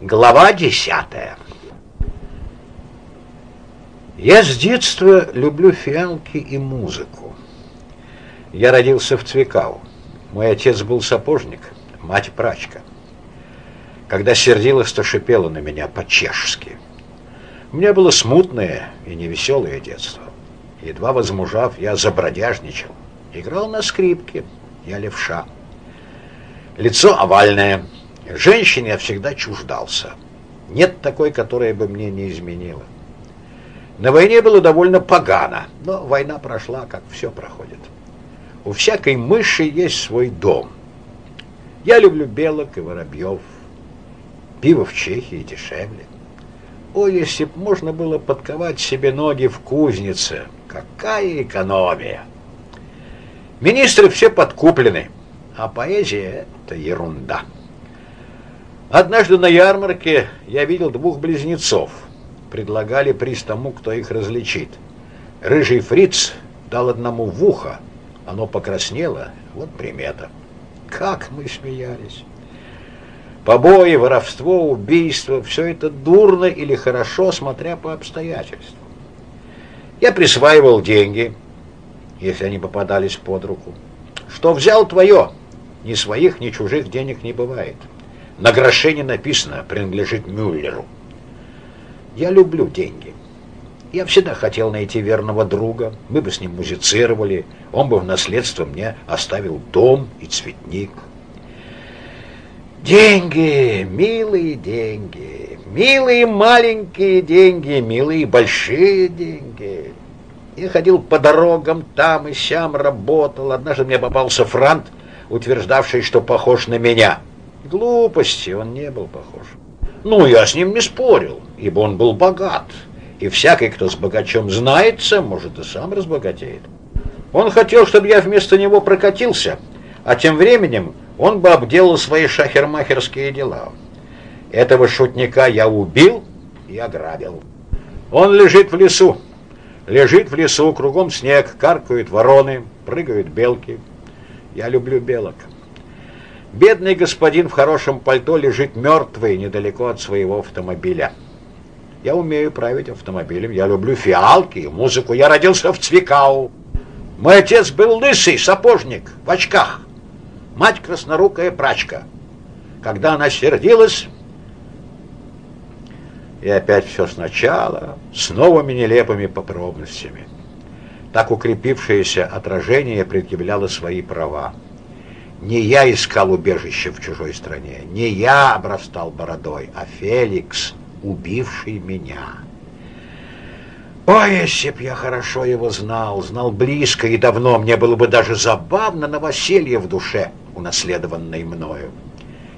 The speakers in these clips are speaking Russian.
Глава десятая Я с детства люблю фиалки и музыку. Я родился в Цвикау. Мой отец был сапожник, мать прачка. Когда сердилась, то шипела на меня по-чешски. У меня было смутное и невеселое детство. Едва возмужав, я забродяжничал. Играл на скрипке, я левша. Лицо овальное, Женщине я всегда чуждался. Нет такой, которая бы мне не изменила. На войне было довольно погано, но война прошла, как все проходит. У всякой мыши есть свой дом. Я люблю белок и воробьев. Пиво в Чехии дешевле. О, если б можно было подковать себе ноги в кузнице, какая экономия! Министры все подкуплены, а поэзия — это ерунда. Однажды на ярмарке я видел двух близнецов. Предлагали приз тому, кто их различит. Рыжий фриц дал одному в ухо. Оно покраснело. Вот примета. Как мы смеялись. Побои, воровство, убийство – все это дурно или хорошо, смотря по обстоятельствам. Я присваивал деньги, если они попадались под руку. Что взял твое? Ни своих, ни чужих денег не бывает. На гроше не написано «принадлежит Мюллеру». Я люблю деньги. Я всегда хотел найти верного друга, мы бы с ним музицировали, он бы в наследство мне оставил дом и цветник. Деньги, милые деньги, милые маленькие деньги, милые большие деньги. Я ходил по дорогам там и сям, работал. Однажды мне попался франт, утверждавший, что похож на меня – Глупости, он не был похож. Ну, я с ним не спорил, ибо он был богат, и всякий, кто с богачом знается, может и сам разбогатеет. Он хотел, чтобы я вместо него прокатился, а тем временем он бы обделал свои шахермахерские дела. Этого шутника я убил и ограбил. Он лежит в лесу. Лежит в лесу, кругом снег, каркают вороны, прыгают белки. Я люблю белок. Бедный господин в хорошем пальто лежит мертвый недалеко от своего автомобиля. Я умею править автомобилем, я люблю фиалки и музыку. Я родился в Цвикау. Мой отец был лысый сапожник в очках. Мать краснорукая прачка. Когда она сердилась, и опять все сначала, с новыми нелепыми подробностями. Так укрепившееся отражение предъявляло свои права. Не я искал убежище в чужой стране, не я обрастал бородой, а Феликс, убивший меня. Ой, если б я хорошо его знал, знал близко и давно, мне было бы даже забавно новоселье в душе, унаследованной мною.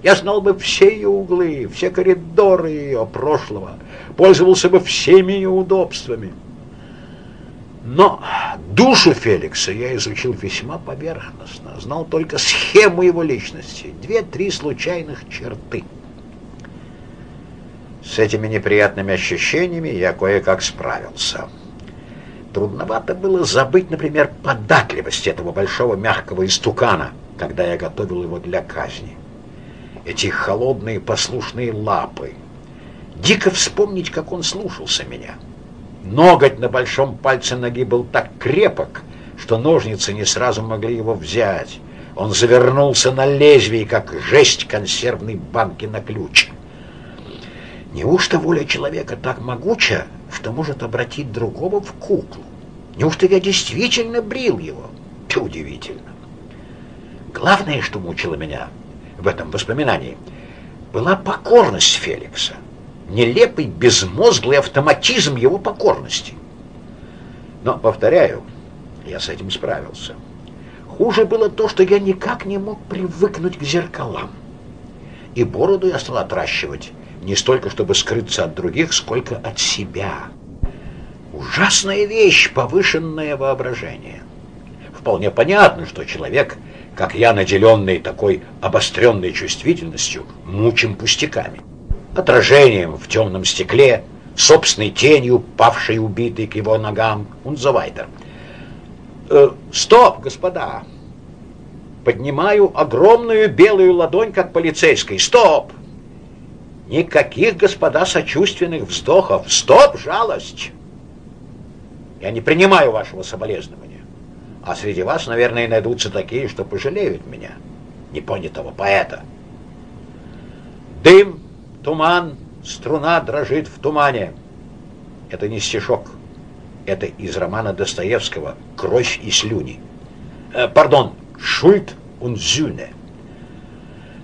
Я знал бы все ее углы, все коридоры ее прошлого, пользовался бы всеми ее удобствами. Но душу Феликса я изучил весьма поверхностно, знал только схему его личности, две-три случайных черты. С этими неприятными ощущениями я кое-как справился. Трудновато было забыть, например, податливость этого большого мягкого истукана, когда я готовил его для казни. Эти холодные послушные лапы. Дико вспомнить, как он слушался меня. — Ноготь на большом пальце ноги был так крепок, что ножницы не сразу могли его взять. Он завернулся на лезвие, как жесть консервной банки на ключ. Неужто воля человека так могуча, что может обратить другого в куклу? Неужто я действительно брил его? Это удивительно. Главное, что мучило меня в этом воспоминании, была покорность Феликса нелепый, безмозглый автоматизм его покорности. Но, повторяю, я с этим справился. Хуже было то, что я никак не мог привыкнуть к зеркалам. И бороду я стал отращивать не столько, чтобы скрыться от других, сколько от себя. Ужасная вещь, повышенное воображение. Вполне понятно, что человек, как я, наделенный такой обостренной чувствительностью, мучим пустяками отражением в темном стекле, собственной тенью, павшей убитой к его ногам, weiter. Э, стоп, господа! Поднимаю огромную белую ладонь, как полицейский. Стоп! Никаких, господа, сочувственных вздохов. Стоп, жалость! Я не принимаю вашего соболезнования. А среди вас, наверное, найдутся такие, что пожалеют меня, непонятого поэта. Дым, туман, струна дрожит в тумане. Это не стишок. Это из романа Достоевского «Кровь и слюни». Э, пардон, «Шульт und Sühne».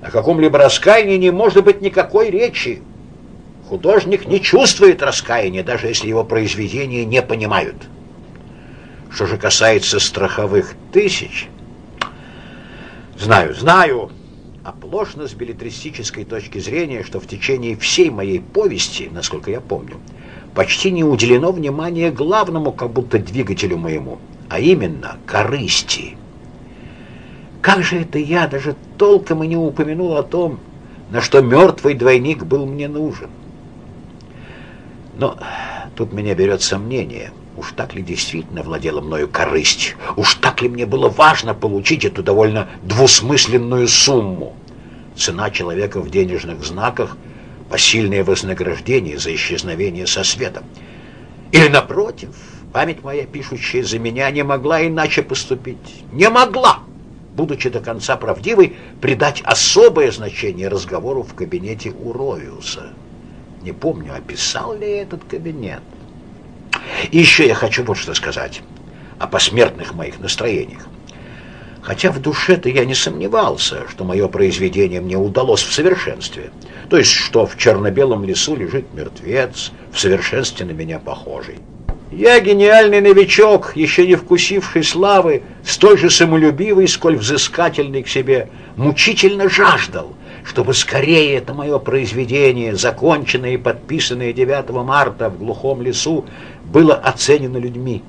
О каком-либо раскаянии не может быть никакой речи. Художник не чувствует раскаяния, даже если его произведения не понимают. Что же касается страховых тысяч, знаю, знаю, оплошно с билетристической точки зрения, что в течение всей моей повести, насколько я помню, почти не уделено внимания главному как будто двигателю моему, а именно корысти. Как же это я даже толком и не упомянул о том, на что мертвый двойник был мне нужен? Но тут меня берет сомнение, уж так ли действительно владела мною корысть, уж так ли мне было важно получить эту довольно двусмысленную сумму. Цена человека в денежных знаках — посильное вознаграждение за исчезновение со света. Или, напротив, память моя, пишущая за меня, не могла иначе поступить. Не могла! будучи до конца правдивой, придать особое значение разговору в кабинете у Ровиуса. Не помню, описал ли этот кабинет. И еще я хочу вот что сказать о посмертных моих настроениях. Хотя в душе-то я не сомневался, что мое произведение мне удалось в совершенстве. То есть, что в черно-белом лесу лежит мертвец, в совершенстве на меня похожий. Я гениальный новичок, еще не вкусивший славы, столь же самолюбивый, сколь взыскательный к себе, мучительно жаждал, чтобы скорее это мое произведение, законченное и подписанное 9 марта в глухом лесу, было оценено людьми,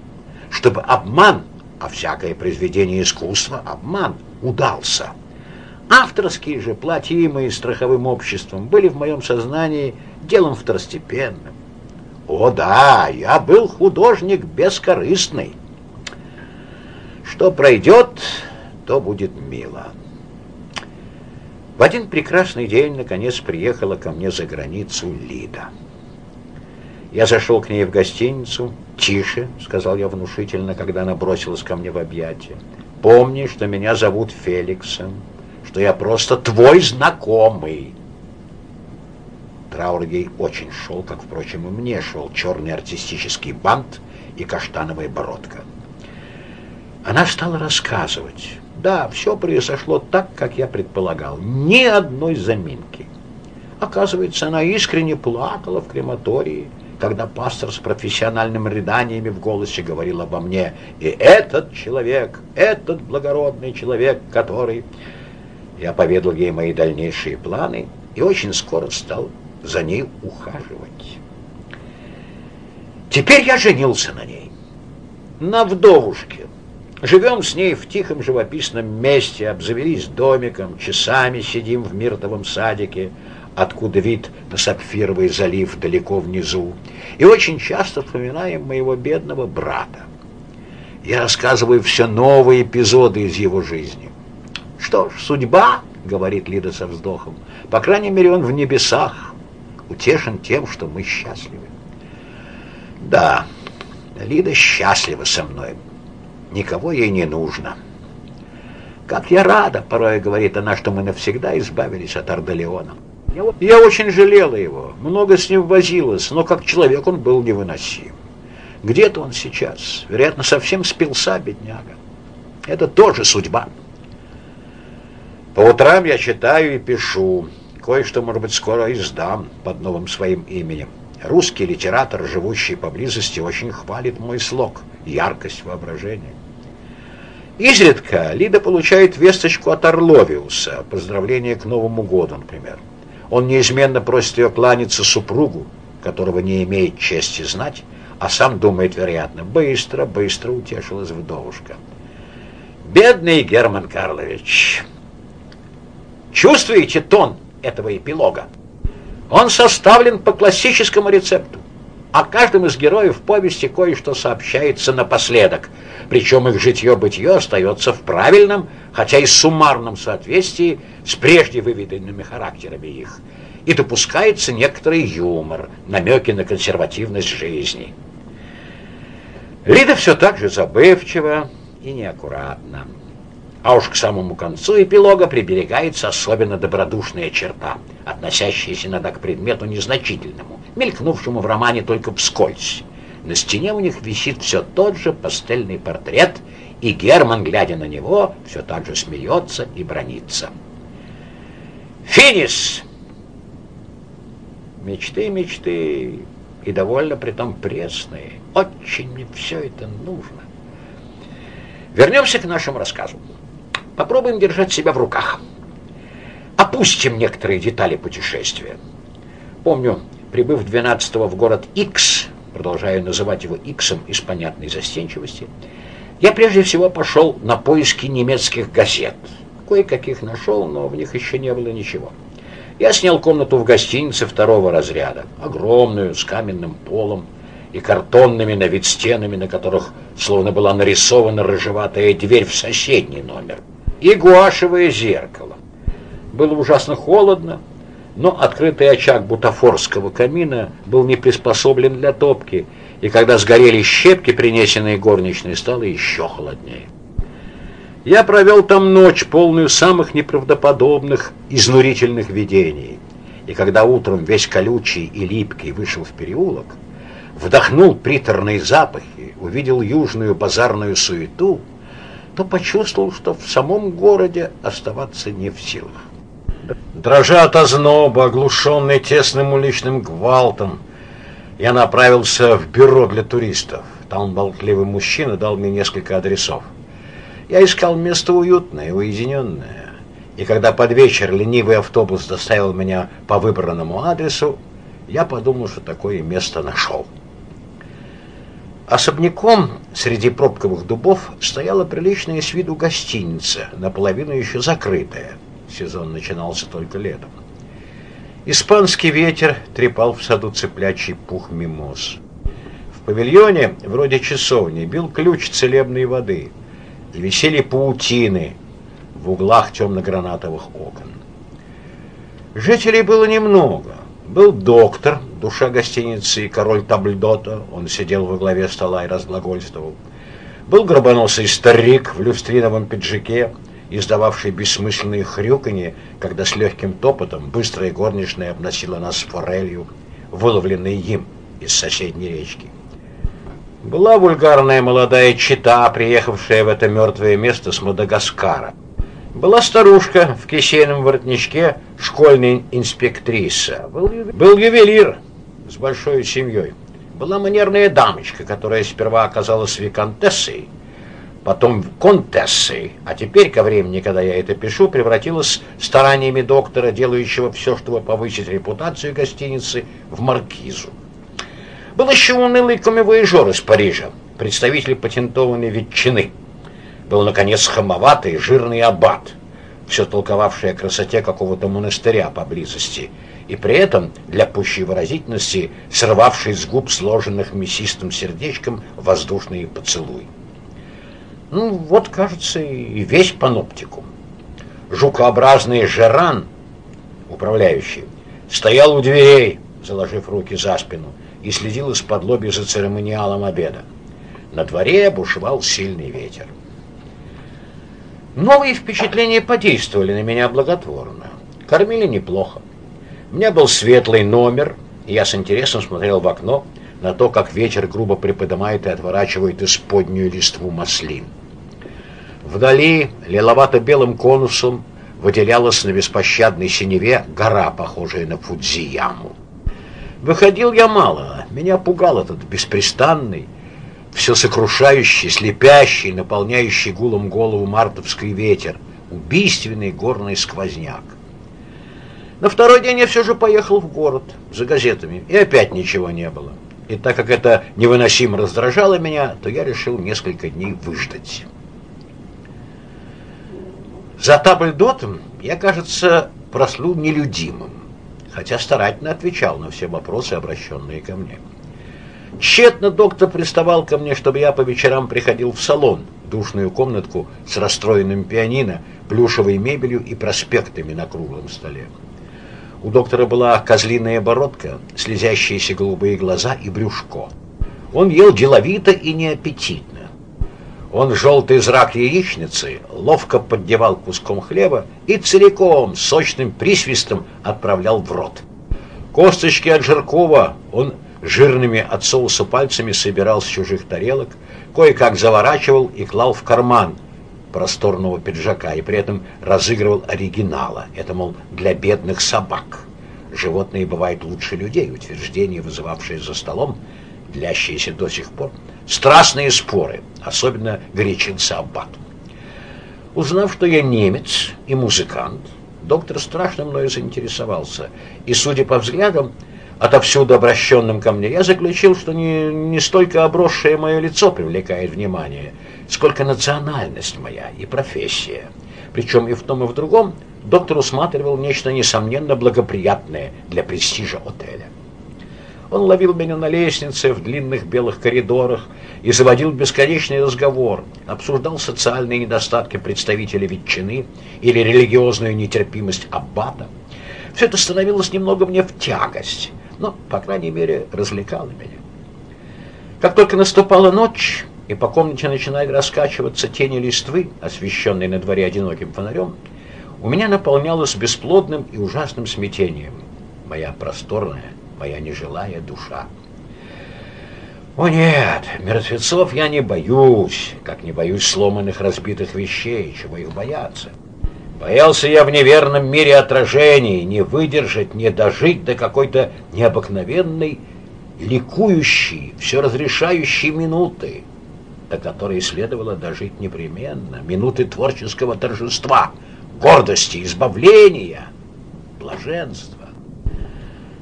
чтобы обман, а всякое произведение искусства, обман, удался. Авторские же, платимые страховым обществом, были в моем сознании делом второстепенным. О да, я был художник бескорыстный. Что пройдет, то будет мило. В один прекрасный день, наконец, приехала ко мне за границу Лида. Я зашел к ней в гостиницу. «Тише», — сказал я внушительно, когда она бросилась ко мне в объятия. «Помни, что меня зовут Феликсом, что я просто твой знакомый». Траур ей очень шел, как, впрочем, и мне шел черный артистический бант и каштановая бородка. Она стала рассказывать. Да, все произошло так, как я предполагал. Ни одной заминки. Оказывается, она искренне плакала в крематории, когда пастор с профессиональными рыданиями в голосе говорил обо мне. И этот человек, этот благородный человек, который... Я поведал ей мои дальнейшие планы и очень скоро стал за ней ухаживать. Теперь я женился на ней, на вдовушке. Живем с ней в тихом живописном месте, обзавелись домиком, часами сидим в миртовом садике, откуда вид на Сапфировый залив далеко внизу, и очень часто вспоминаем моего бедного брата. Я рассказываю все новые эпизоды из его жизни. Что ж, судьба, говорит Лида со вздохом, по крайней мере он в небесах, утешен тем, что мы счастливы. Да, Лида счастлива со мной. Никого ей не нужно. Как я рада, порой говорит она, что мы навсегда избавились от Ардалеона. Я очень жалела его, много с ним возилась, но как человек он был невыносим. Где-то он сейчас, вероятно, совсем спился, бедняга. Это тоже судьба. По утрам я читаю и пишу. Кое-что, может быть, скоро издам под новым своим именем. Русский литератор, живущий поблизости, очень хвалит мой слог, яркость воображения. Изредка Лида получает весточку от Орловиуса, поздравление к Новому году, например. Он неизменно просит ее кланяться супругу, которого не имеет чести знать, а сам думает, вероятно, быстро, быстро утешилась вдовушка. Бедный Герман Карлович! Чувствуете тон этого эпилога. Он составлен по классическому рецепту. О каждом из героев повести кое-что сообщается напоследок, причем их житье-бытие остается в правильном, хотя и суммарном соответствии с прежде выведенными характерами их, и допускается некоторый юмор, намеки на консервативность жизни. Лида все так же забывчива и неаккуратна. А уж к самому концу эпилога приберегается особенно добродушная черта, относящаяся иногда к предмету незначительному, мелькнувшему в романе только вскользь. На стене у них висит все тот же пастельный портрет, и Герман, глядя на него, все так же смеется и бронится. Финис! Мечты, мечты, и довольно притом пресные. Очень мне все это нужно. Вернемся к нашему рассказу. Попробуем держать себя в руках. Опустим некоторые детали путешествия. Помню, прибыв 12-го в город X, продолжаю называть его Иксом из понятной застенчивости, я прежде всего пошел на поиски немецких газет. Кое-каких нашел, но в них еще не было ничего. Я снял комнату в гостинице второго разряда, огромную, с каменным полом и картонными на вид стенами, на которых словно была нарисована рыжеватая дверь в соседний номер и гуашевое зеркало. Было ужасно холодно, но открытый очаг бутафорского камина был не приспособлен для топки, и когда сгорели щепки, принесенные горничной, стало еще холоднее. Я провел там ночь, полную самых неправдоподобных, изнурительных видений. И когда утром весь колючий и липкий вышел в переулок, вдохнул приторные запахи, увидел южную базарную суету — то почувствовал, что в самом городе оставаться не в силах. Дрожа от озноба, оглушенный тесным уличным гвалтом, я направился в бюро для туристов. Там болтливый мужчина дал мне несколько адресов. Я искал место уютное, уединенное. И когда под вечер ленивый автобус доставил меня по выбранному адресу, я подумал, что такое место нашел. Особняком среди пробковых дубов стояла приличная с виду гостиница, наполовину еще закрытая. Сезон начинался только летом. Испанский ветер трепал в саду цыплячий пух мимоз. В павильоне, вроде часовни, бил ключ целебной воды, и висели паутины в углах темно-гранатовых окон. Жителей было немного. Был доктор, душа гостиницы и король Табльдота, он сидел во главе стола и разглагольствовал. Был гробоносый старик в люстриновом пиджаке, издававший бессмысленные хрюканье, когда с легким топотом быстрая горничная обносила нас форелью, выловленной им из соседней речки. Была вульгарная молодая чита, приехавшая в это мертвое место с Мадагаскара. Была старушка в кисейном воротничке, школьная инспектриса. Был, ювелир с большой семьей. Была манерная дамочка, которая сперва оказалась виконтессой, потом контессой, а теперь, ко времени, когда я это пишу, превратилась стараниями доктора, делающего все, чтобы повысить репутацию гостиницы, в маркизу. Был еще унылый комивояжер из Парижа, представитель патентованной ветчины – был, наконец, хамоватый, жирный аббат, все толковавший о красоте какого-то монастыря поблизости, и при этом, для пущей выразительности, срывавший с губ сложенных мясистым сердечком воздушные поцелуи. Ну, вот, кажется, и весь паноптикум. Жукообразный Жеран, управляющий, стоял у дверей, заложив руки за спину, и следил из-под лоби за церемониалом обеда. На дворе бушевал сильный ветер. Новые впечатления подействовали на меня благотворно. Кормили неплохо. У меня был светлый номер, и я с интересом смотрел в окно на то, как ветер грубо приподнимает и отворачивает исподнюю листву маслин. Вдали, лиловато-белым конусом, выделялась на беспощадной синеве гора, похожая на Фудзияму. Выходил я мало, меня пугал этот беспрестанный, все сокрушающий, слепящий, наполняющий гулом голову мартовский ветер, убийственный горный сквозняк. На второй день я все же поехал в город за газетами, и опять ничего не было. И так как это невыносимо раздражало меня, то я решил несколько дней выждать. За табльдотом я, кажется, прослыл нелюдимым, хотя старательно отвечал на все вопросы, обращенные ко мне. Тщетно доктор приставал ко мне, чтобы я по вечерам приходил в салон, душную комнатку с расстроенным пианино, плюшевой мебелью и проспектами на круглом столе. У доктора была козлиная бородка, слезящиеся голубые глаза и брюшко. Он ел деловито и неаппетитно. Он желтый зрак яичницы ловко поддевал куском хлеба и целиком, сочным присвистом отправлял в рот. Косточки от Жиркова он жирными от соуса пальцами собирал с чужих тарелок, кое-как заворачивал и клал в карман просторного пиджака и при этом разыгрывал оригинала. Это, мол, для бедных собак. Животные бывают лучше людей, утверждение, вызывавшее за столом, длящиеся до сих пор, страстные споры, особенно горячился Аббат. Узнав, что я немец и музыкант, доктор страшно мною заинтересовался, и, судя по взглядам, отовсюду обращенным ко мне, я заключил, что не, не столько обросшее мое лицо привлекает внимание, сколько национальность моя и профессия. Причем и в том, и в другом доктор усматривал нечто несомненно благоприятное для престижа отеля. Он ловил меня на лестнице, в длинных белых коридорах и заводил бесконечный разговор, обсуждал социальные недостатки представителей ветчины или религиозную нетерпимость аббата. Все это становилось немного мне в тягость, но, по крайней мере, развлекало меня. Как только наступала ночь, и по комнате начинали раскачиваться тени листвы, освещенные на дворе одиноким фонарем, у меня наполнялось бесплодным и ужасным смятением. Моя просторная, моя нежилая душа. О нет, мертвецов я не боюсь, как не боюсь сломанных разбитых вещей, чего их бояться. Боялся я в неверном мире отражений не выдержать, не дожить до какой-то необыкновенной, ликующей, все разрешающей минуты, до которой следовало дожить непременно, минуты творческого торжества, гордости, избавления, блаженства.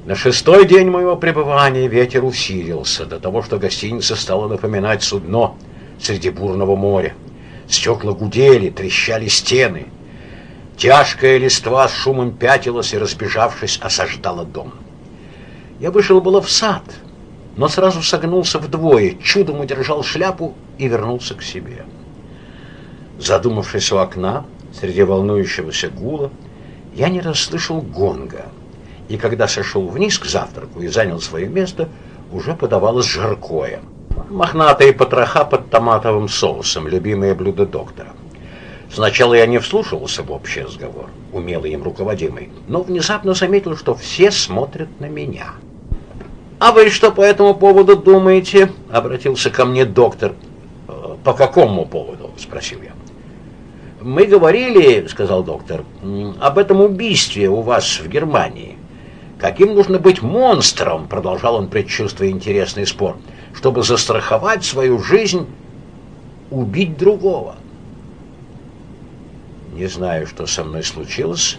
На шестой день моего пребывания ветер усилился до того, что гостиница стала напоминать судно среди бурного моря. Стекла гудели, трещали стены. Тяжкая листва с шумом пятилась и, разбежавшись, осаждала дом. Я вышел было в сад, но сразу согнулся вдвое, чудом удержал шляпу и вернулся к себе. Задумавшись у окна, среди волнующегося гула, я не расслышал гонга — и когда сошел вниз к завтраку и занял свое место, уже подавалось жаркое. Мохнатые потроха под томатовым соусом, любимое блюдо доктора. Сначала я не вслушивался в общий разговор, умелый им руководимый, но внезапно заметил, что все смотрят на меня. «А вы что по этому поводу думаете?» — обратился ко мне доктор. «Э, «По какому поводу?» — спросил я. «Мы говорили, — сказал доктор, — об этом убийстве у вас в Германии. Каким нужно быть монстром, продолжал он, предчувствуя интересный спор, чтобы застраховать свою жизнь, убить другого. Не знаю, что со мной случилось,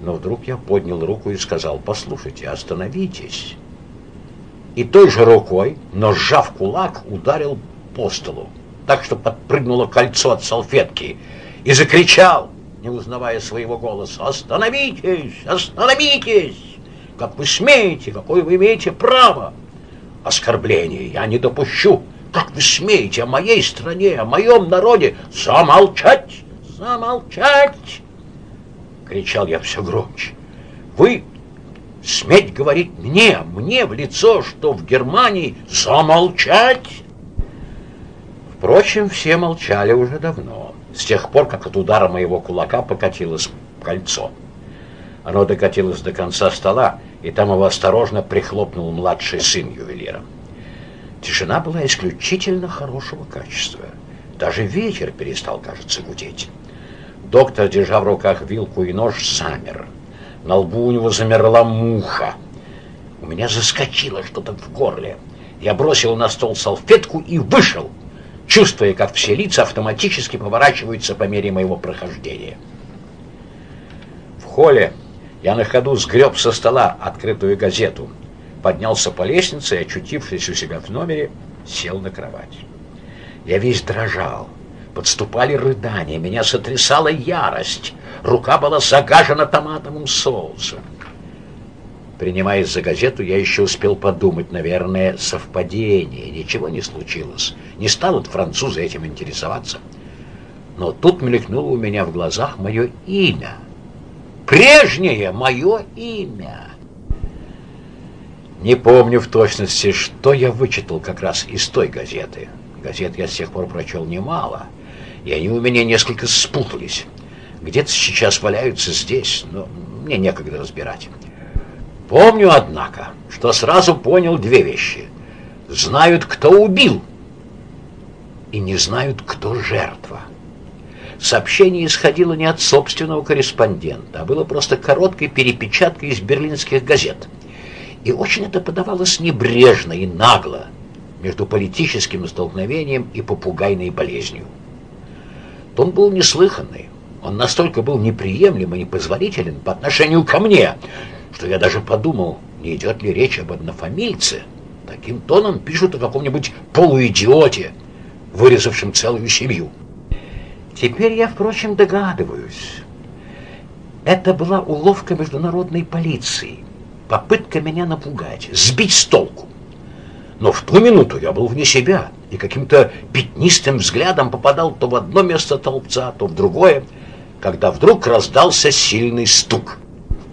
но вдруг я поднял руку и сказал, послушайте, остановитесь. И той же рукой, но сжав кулак, ударил по столу, так что подпрыгнуло кольцо от салфетки, и закричал, не узнавая своего голоса, «Остановитесь! Остановитесь!» Как вы смеете? Какое вы имеете право? Оскорбление я не допущу. Как вы смеете о моей стране, о моем народе замолчать? Замолчать! Кричал я все громче. Вы сметь говорить мне, мне в лицо, что в Германии замолчать? Впрочем, все молчали уже давно, с тех пор, как от удара моего кулака покатилось кольцо. Оно докатилось до конца стола, и там его осторожно прихлопнул младший сын ювелира. Тишина была исключительно хорошего качества. Даже ветер перестал, кажется, гудеть. Доктор, держа в руках вилку и нож, замер. На лбу у него замерла муха. У меня заскочило что-то в горле. Я бросил на стол салфетку и вышел, чувствуя, как все лица автоматически поворачиваются по мере моего прохождения. В холле я на ходу сгреб со стола открытую газету, поднялся по лестнице и, очутившись у себя в номере, сел на кровать. Я весь дрожал. Подступали рыдания, меня сотрясала ярость. Рука была загажена томатовым соусом. Принимаясь за газету, я еще успел подумать, наверное, совпадение, ничего не случилось. Не станут французы этим интересоваться. Но тут мелькнуло у меня в глазах мое имя. Прежнее мое имя. Не помню в точности, что я вычитал как раз из той газеты. Газет я с тех пор прочел немало, и они у меня несколько спутались. Где-то сейчас валяются здесь, но мне некогда разбирать. Помню, однако, что сразу понял две вещи. Знают, кто убил, и не знают, кто жертва. Сообщение исходило не от собственного корреспондента, а было просто короткой перепечаткой из берлинских газет. И очень это подавалось небрежно и нагло, между политическим столкновением и попугайной болезнью. Тон был неслыханный. Он настолько был неприемлем и непозволителен по отношению ко мне, что я даже подумал, не идет ли речь об однофамильце. Таким тоном пишут о каком-нибудь полуидиоте, вырезавшем целую семью. Теперь я, впрочем, догадываюсь. Это была уловка международной полиции, попытка меня напугать, сбить с толку. Но в ту минуту я был вне себя и каким-то пятнистым взглядом попадал то в одно место толпца, то в другое, когда вдруг раздался сильный стук.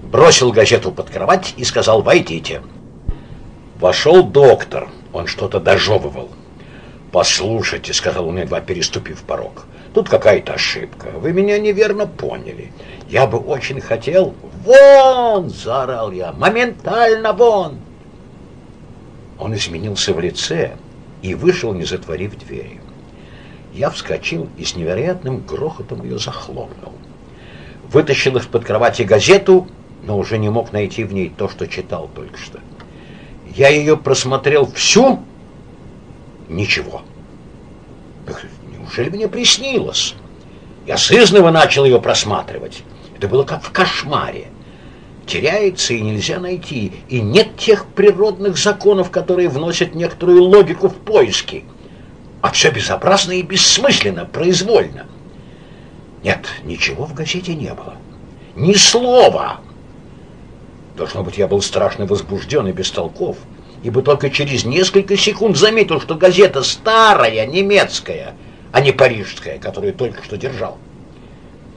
Бросил газету под кровать и сказал «Войдите». Вошел доктор, он что-то дожевывал. «Послушайте», — сказал он, едва переступив порог, — «тут какая-то ошибка. Вы меня неверно поняли. Я бы очень хотел...» «Вон!» — заорал я. «Моментально вон!» Он изменился в лице и вышел, не затворив двери. Я вскочил и с невероятным грохотом ее захлопнул. Вытащил из-под кровати газету, но уже не мог найти в ней то, что читал только что. Я ее просмотрел всю, ничего. Неужели мне приснилось? Я сызново начал ее просматривать. Это было как в кошмаре теряется и нельзя найти, и нет тех природных законов, которые вносят некоторую логику в поиски. А все безобразно и бессмысленно, произвольно. Нет, ничего в газете не было. Ни слова. Должно быть, я был страшно возбужден и бестолков, ибо только через несколько секунд заметил, что газета старая, немецкая, а не парижская, которую только что держал.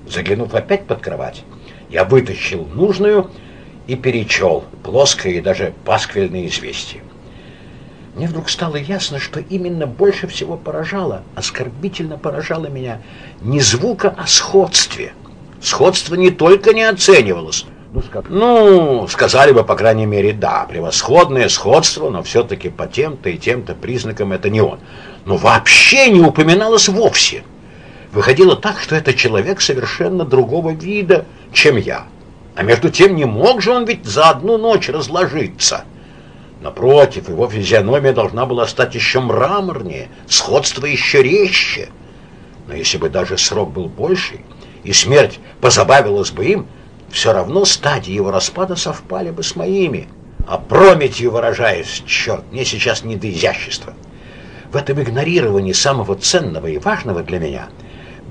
Заглянув опять под кровать, я вытащил нужную и перечел плоское и даже пасквильное известие. Мне вдруг стало ясно, что именно больше всего поражало, оскорбительно поражало меня не звука, а сходстве. Сходство не только не оценивалось, ну, ну, сказали бы, по крайней мере, да, превосходное сходство, но все-таки по тем-то и тем-то признакам это не он. Но вообще не упоминалось вовсе. Выходило так, что это человек совершенно другого вида, чем я. А между тем не мог же он ведь за одну ночь разложиться. Напротив, его физиономия должна была стать еще мраморнее, сходство еще резче. Но если бы даже срок был больший, и смерть позабавилась бы им, все равно стадии его распада совпали бы с моими. А прометью выражаясь, черт, мне сейчас не до изящества. В этом игнорировании самого ценного и важного для меня –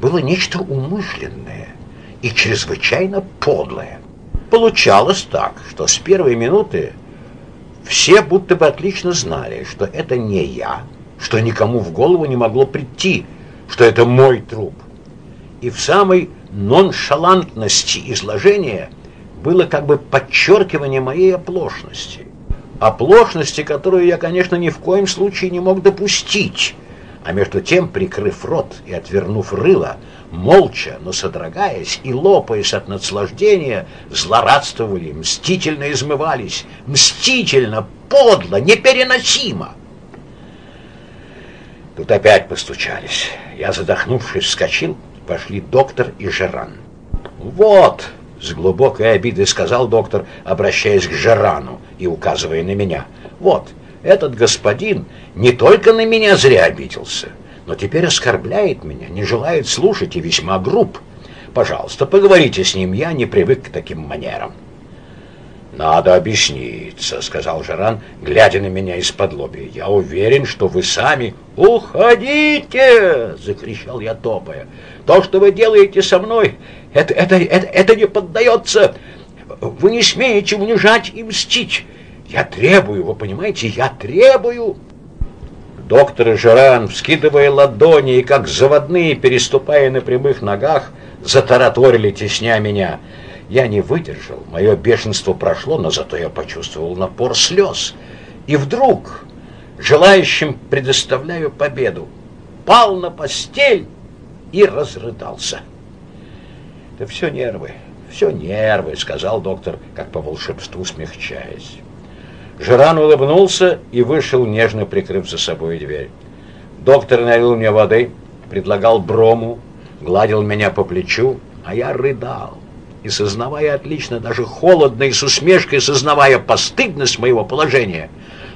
было нечто умышленное и чрезвычайно подлое. Получалось так, что с первой минуты все будто бы отлично знали, что это не я, что никому в голову не могло прийти, что это мой труп. И в самой ноншалантности изложения было как бы подчеркивание моей оплошности. Оплошности, которую я, конечно, ни в коем случае не мог допустить, а между тем, прикрыв рот и отвернув рыло, молча, но содрогаясь и лопаясь от наслаждения, злорадствовали, мстительно измывались, мстительно, подло, непереносимо. Тут опять постучались. Я, задохнувшись, вскочил, пошли доктор и Жеран. «Вот!» — с глубокой обидой сказал доктор, обращаясь к Жерану и указывая на меня. «Вот, этот господин не только на меня зря обиделся, но теперь оскорбляет меня, не желает слушать и весьма груб. Пожалуйста, поговорите с ним, я не привык к таким манерам. «Надо объясниться», — сказал Жаран, глядя на меня из-под лоби. «Я уверен, что вы сами...» «Уходите!» — закричал я, топая. «То, что вы делаете со мной, это, это, это, это не поддается Вы не смеете унижать и мстить. Я требую, вы понимаете, я требую. Доктор Жеран, вскидывая ладони и как заводные, переступая на прямых ногах, затараторили, тесня меня. Я не выдержал, мое бешенство прошло, но зато я почувствовал напор слез. И вдруг, желающим предоставляю победу, пал на постель и разрыдался. Это все нервы, все нервы, сказал доктор, как по волшебству смягчаясь. Жиран улыбнулся и вышел, нежно прикрыв за собой дверь. Доктор налил мне воды, предлагал брому, гладил меня по плечу, а я рыдал. И сознавая отлично, даже холодно и с усмешкой сознавая постыдность моего положения,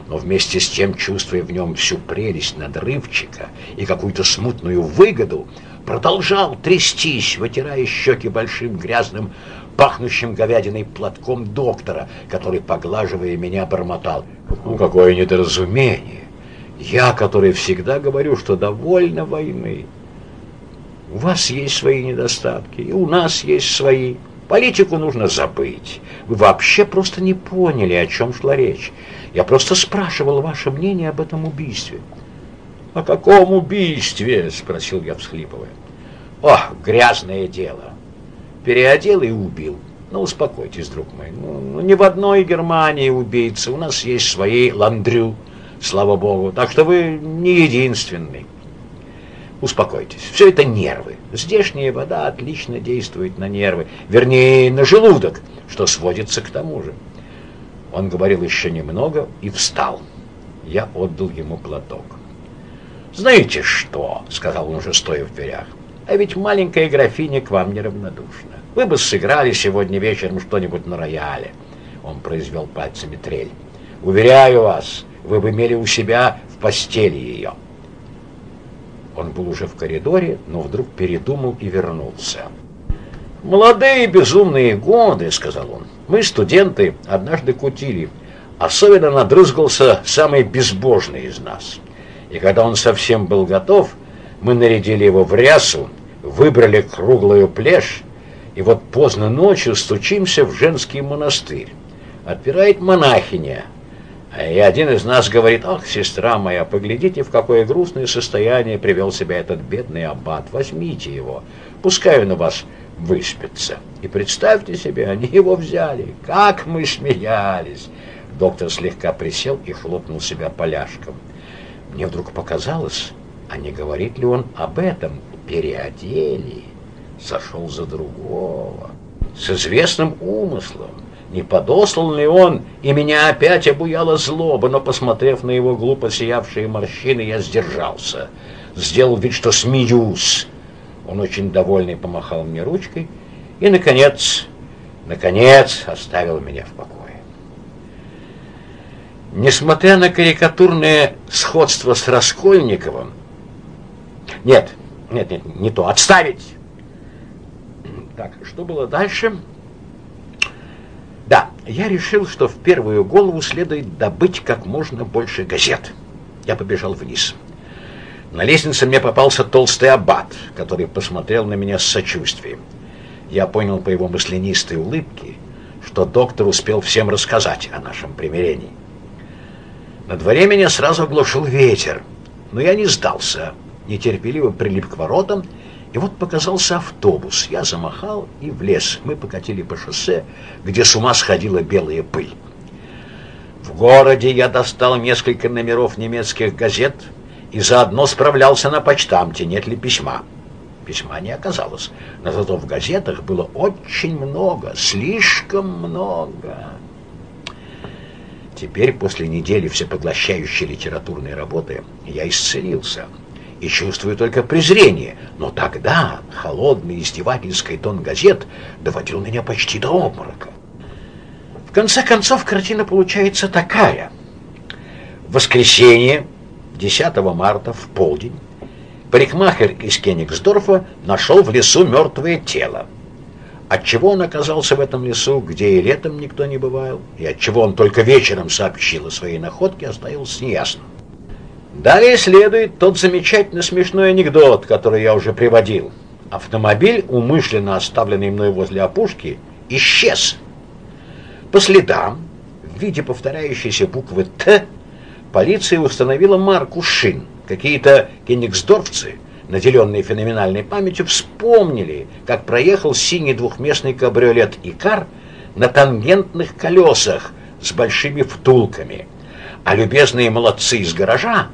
но вместе с тем, чувствуя в нем всю прелесть надрывчика и какую-то смутную выгоду, продолжал трястись, вытирая щеки большим грязным пахнущим говядиной платком доктора, который, поглаживая меня, бормотал. Ну, какое недоразумение! Я, который всегда говорю, что довольно войны. У вас есть свои недостатки, и у нас есть свои. Политику нужно забыть. Вы вообще просто не поняли, о чем шла речь. Я просто спрашивал ваше мнение об этом убийстве. «О каком убийстве?» – спросил я, всхлипывая. «О, грязное дело переодел и убил. Ну, успокойтесь, друг мой. Ну, ну, не в одной Германии убийцы. У нас есть свои ландрю, слава богу. Так что вы не единственный. Успокойтесь. Все это нервы. Здешняя вода отлично действует на нервы. Вернее, на желудок, что сводится к тому же. Он говорил еще немного и встал. Я отдал ему платок. «Знаете что?» — сказал он уже стоя в дверях. А ведь маленькая графиня к вам неравнодушна. Вы бы сыграли сегодня вечером что-нибудь на рояле. Он произвел пальцами трель. Уверяю вас, вы бы имели у себя в постели ее. Он был уже в коридоре, но вдруг передумал и вернулся. «Молодые безумные годы», — сказал он. «Мы, студенты, однажды кутили. Особенно надрызгался самый безбожный из нас. И когда он совсем был готов, мы нарядили его в рясу, выбрали круглую плешь, и вот поздно ночью стучимся в женский монастырь. Отпирает монахиня, и один из нас говорит, «Ах, сестра моя, поглядите, в какое грустное состояние привел себя этот бедный аббат. Возьмите его, пускай он у вас выспится». И представьте себе, они его взяли. Как мы смеялись! Доктор слегка присел и хлопнул себя поляшком. Мне вдруг показалось, а не говорит ли он об этом? Переодели, сошел за другого, с известным умыслом. Не подослал ли он, и меня опять обуяла злоба, но, посмотрев на его глупо сиявшие морщины, я сдержался. Сделал вид, что смеюсь. Он очень довольный помахал мне ручкой и, наконец, наконец, оставил меня в покое. Несмотря на карикатурное сходство с Раскольниковым, нет, нет, нет, не то. Отставить! Так, что было дальше? Да, я решил, что в первую голову следует добыть как можно больше газет. Я побежал вниз. На лестнице мне попался толстый аббат, который посмотрел на меня с сочувствием. Я понял по его мысленистой улыбке, что доктор успел всем рассказать о нашем примирении. На дворе меня сразу оглушил ветер, но я не сдался нетерпеливо прилип к воротам, и вот показался автобус. Я замахал и влез. Мы покатили по шоссе, где с ума сходила белая пыль. В городе я достал несколько номеров немецких газет и заодно справлялся на почтамте, нет ли письма. Письма не оказалось, но зато в газетах было очень много, слишком много. Теперь, после недели всепоглощающей литературной работы, я исцелился – и чувствую только презрение. Но тогда холодный издевательский тон газет доводил меня почти до обморока. В конце концов, картина получается такая. В воскресенье, 10 марта, в полдень, парикмахер из Кенигсдорфа нашел в лесу мертвое тело. Отчего он оказался в этом лесу, где и летом никто не бывал, и отчего он только вечером сообщил о своей находке, осталось неясным. Далее следует тот замечательно смешной анекдот, который я уже приводил. Автомобиль, умышленно оставленный мной возле опушки, исчез. по следам, в виде повторяющейся буквы «Т», полиция установила марку «Шин». Какие-то кенигсдорфцы, наделенные феноменальной памятью, вспомнили, как проехал синий двухместный кабриолет «Икар» на тангентных колесах с большими втулками. А любезные молодцы из гаража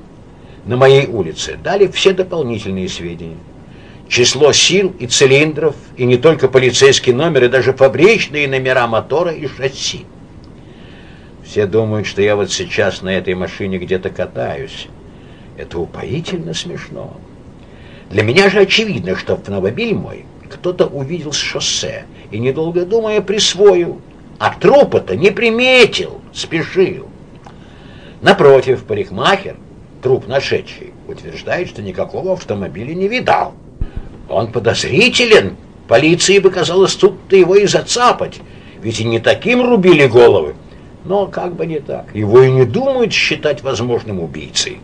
на моей улице дали все дополнительные сведения число сил и цилиндров, и не только полицейский номер, и даже фабричные номера мотора и шасси. Все думают, что я вот сейчас на этой машине где-то катаюсь. Это упоительно смешно. Для меня же очевидно, что автомобиль мой кто-то увидел с шоссе и, недолго думая, присвоил, а трупа-то не приметил, спешил. Напротив, парикмахер, труп нашедший, утверждает, что никакого автомобиля не видал. Он подозрителен. Полиции бы казалось тут-то его и зацапать, ведь и не таким рубили головы. Но как бы не так. Его и не думают считать возможным убийцей.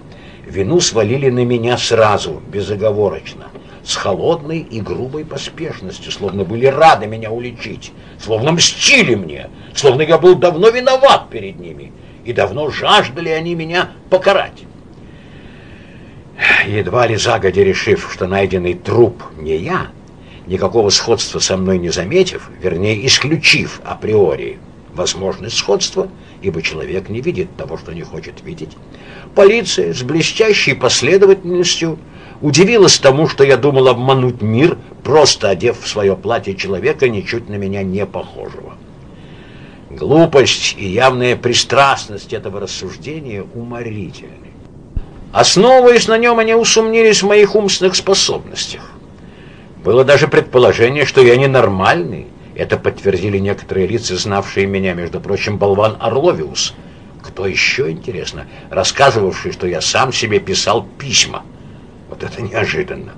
Вину свалили на меня сразу, безоговорочно, с холодной и грубой поспешностью, словно были рады меня уличить, словно мстили мне, словно я был давно виноват перед ними, и давно жаждали они меня покарать едва ли загодя решив, что найденный труп не я, никакого сходства со мной не заметив, вернее, исключив априори возможность сходства, ибо человек не видит того, что не хочет видеть, полиция с блестящей последовательностью удивилась тому, что я думал обмануть мир, просто одев в свое платье человека, ничуть на меня не похожего. Глупость и явная пристрастность этого рассуждения уморительны. Основываясь на нем, они усомнились в моих умственных способностях. Было даже предположение, что я ненормальный. Это подтвердили некоторые лица, знавшие меня, между прочим, болван Орловиус. Кто еще, интересно, рассказывавший, что я сам себе писал письма. Вот это неожиданно.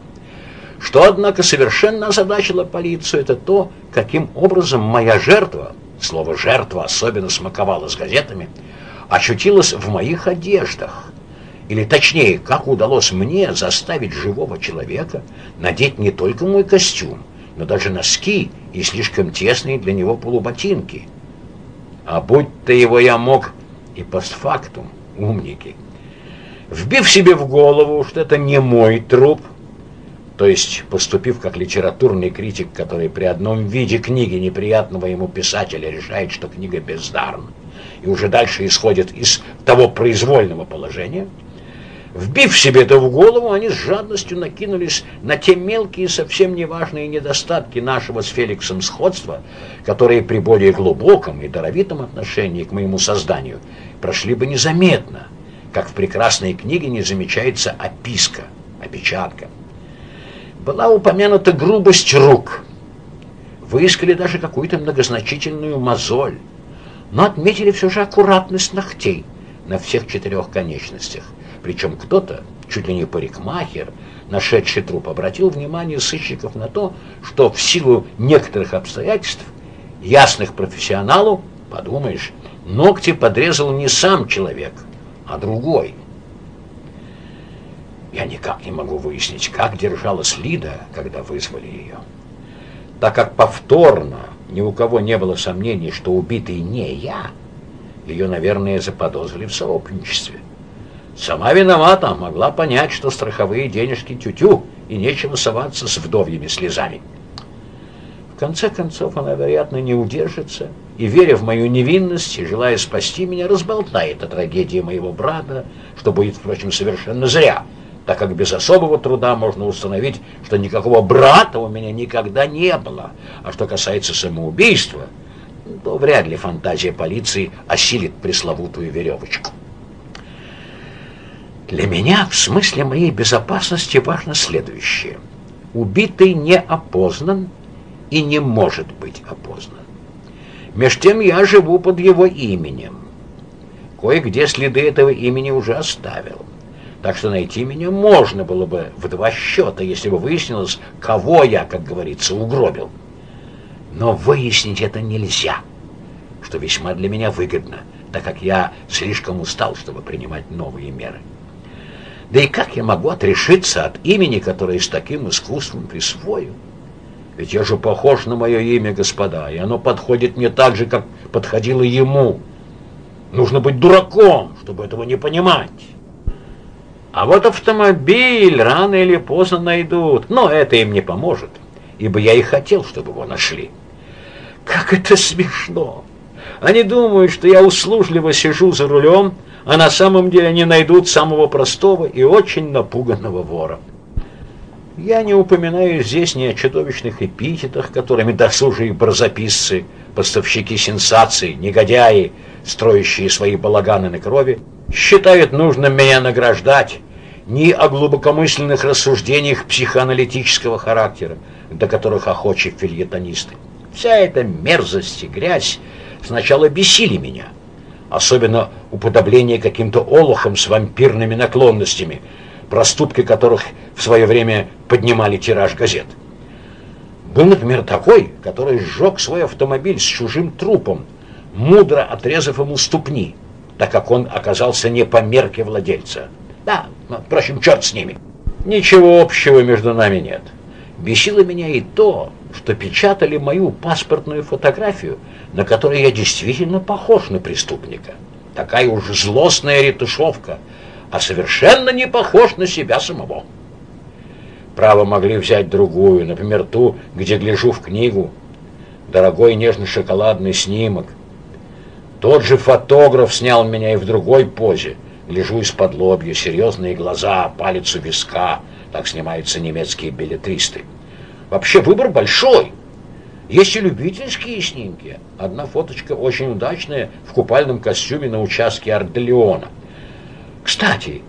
Что, однако, совершенно озадачило полицию, это то, каким образом моя жертва, слово «жертва» особенно смаковало с газетами, очутилась в моих одеждах. Или точнее, как удалось мне заставить живого человека надеть не только мой костюм, но даже носки и слишком тесные для него полуботинки. А будь-то его я мог и постфактум, умники. Вбив себе в голову, что это не мой труп, то есть поступив как литературный критик, который при одном виде книги неприятного ему писателя решает, что книга бездарна, и уже дальше исходит из того произвольного положения – Вбив себе это в голову, они с жадностью накинулись на те мелкие, совсем неважные недостатки нашего с Феликсом сходства, которые при более глубоком и даровитом отношении к моему созданию прошли бы незаметно, как в прекрасной книге не замечается описка, опечатка. Была упомянута грубость рук. Выискали даже какую-то многозначительную мозоль, но отметили все же аккуратность ногтей на всех четырех конечностях. Причем кто-то, чуть ли не парикмахер, нашедший труп, обратил внимание сыщиков на то, что в силу некоторых обстоятельств, ясных профессионалу, подумаешь, ногти подрезал не сам человек, а другой. Я никак не могу выяснить, как держалась Лида, когда вызвали ее. Так как повторно ни у кого не было сомнений, что убитый не я, ее, наверное, заподозрили в сообщничестве. Сама виновата, могла понять, что страховые денежки тютю, и нечего соваться с вдовьими слезами. В конце концов, она, вероятно, не удержится, и, веря в мою невинность и желая спасти меня, разболтает о трагедии моего брата, что будет, впрочем, совершенно зря, так как без особого труда можно установить, что никакого брата у меня никогда не было. А что касается самоубийства, то вряд ли фантазия полиции осилит пресловутую веревочку. Для меня в смысле моей безопасности важно следующее. Убитый не опознан и не может быть опознан. Меж тем я живу под его именем. Кое-где следы этого имени уже оставил. Так что найти меня можно было бы в два счета, если бы выяснилось, кого я, как говорится, угробил. Но выяснить это нельзя, что весьма для меня выгодно, так как я слишком устал, чтобы принимать новые меры. Да и как я могу отрешиться от имени, которое с таким искусством присвою? Ведь я же похож на мое имя, господа, и оно подходит мне так же, как подходила ему. Нужно быть дураком, чтобы этого не понимать. А вот автомобиль рано или поздно найдут, но это им не поможет, ибо я и хотел, чтобы его нашли. Как это смешно! Они думают, что я услужливо сижу за рулем, а на самом деле они найдут самого простого и очень напуганного вора. Я не упоминаю здесь ни о чудовищных эпитетах, которыми досужие барзаписцы, поставщики сенсаций, негодяи, строящие свои балаганы на крови, считают нужным меня награждать, ни о глубокомысленных рассуждениях психоаналитического характера, до которых охочи фильетонисты. Вся эта мерзость и грязь сначала бесили меня, особенно уподобление каким-то олухам с вампирными наклонностями, проступки которых в свое время поднимали тираж газет. Был, например, такой, который сжег свой автомобиль с чужим трупом, мудро отрезав ему ступни, так как он оказался не по мерке владельца. Да, впрочем, черт с ними. Ничего общего между нами нет. Бесило меня и то, что печатали мою паспортную фотографию, на которой я действительно похож на преступника. Такая уж злостная ретушевка, а совершенно не похож на себя самого. Право могли взять другую, например, ту, где гляжу в книгу. Дорогой нежно-шоколадный снимок. Тот же фотограф снял меня и в другой позе. Лежу из-под лобья, серьезные глаза, палец у виска. Так снимаются немецкие билетристы. Вообще выбор большой. Есть и любительские снимки. Одна фоточка очень удачная в купальном костюме на участке Арделеона. Кстати,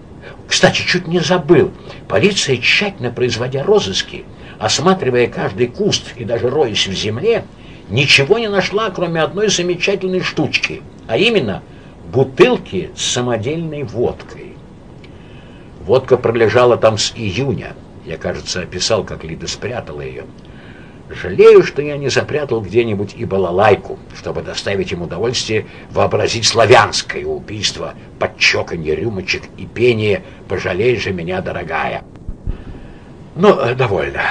кстати, чуть не забыл. Полиция, тщательно производя розыски, осматривая каждый куст и даже роясь в земле, ничего не нашла, кроме одной замечательной штучки, а именно бутылки с самодельной водкой. Водка пролежала там с июня. Я, кажется, описал, как Лида спрятала ее. Жалею, что я не запрятал где-нибудь и балалайку, чтобы доставить им удовольствие вообразить славянское убийство под чоканье рюмочек и пение «Пожалей же меня, дорогая». Ну, э, довольно,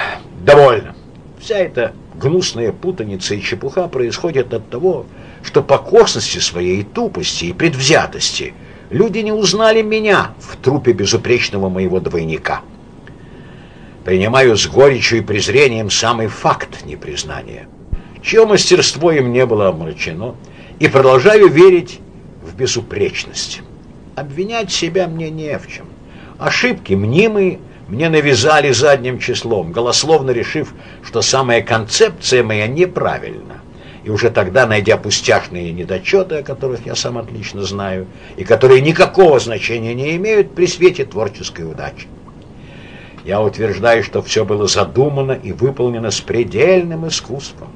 довольно. Вся эта гнусная путаница и чепуха происходит от того, что по косности своей тупости и предвзятости люди не узнали меня в трупе безупречного моего двойника. Принимаю с горечью и презрением самый факт непризнания, чье мастерство им не было омрачено, и продолжаю верить в безупречность. Обвинять себя мне не в чем. Ошибки мнимые мне навязали задним числом, голословно решив, что самая концепция моя неправильна. И уже тогда, найдя пустяшные недочеты, о которых я сам отлично знаю, и которые никакого значения не имеют при свете творческой удачи, я утверждаю, что все было задумано и выполнено с предельным искусством,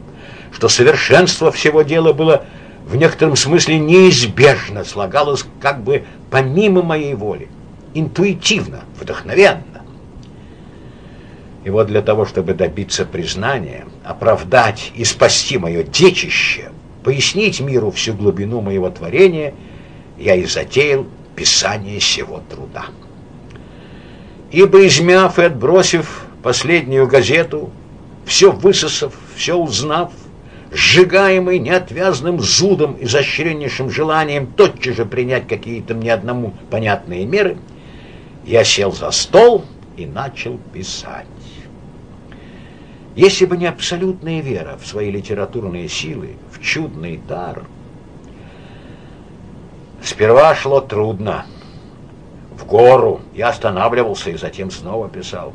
что совершенство всего дела было в некотором смысле неизбежно, слагалось как бы помимо моей воли, интуитивно, вдохновенно. И вот для того, чтобы добиться признания, оправдать и спасти мое детище, пояснить миру всю глубину моего творения, я и затеял писание сего труда ибо измяв и отбросив последнюю газету, все высосав, все узнав, сжигаемый неотвязным зудом и изощреннейшим желанием тотчас же принять какие-то мне одному понятные меры, я сел за стол и начал писать. Если бы не абсолютная вера в свои литературные силы, в чудный дар, сперва шло трудно — в гору. Я останавливался и затем снова писал.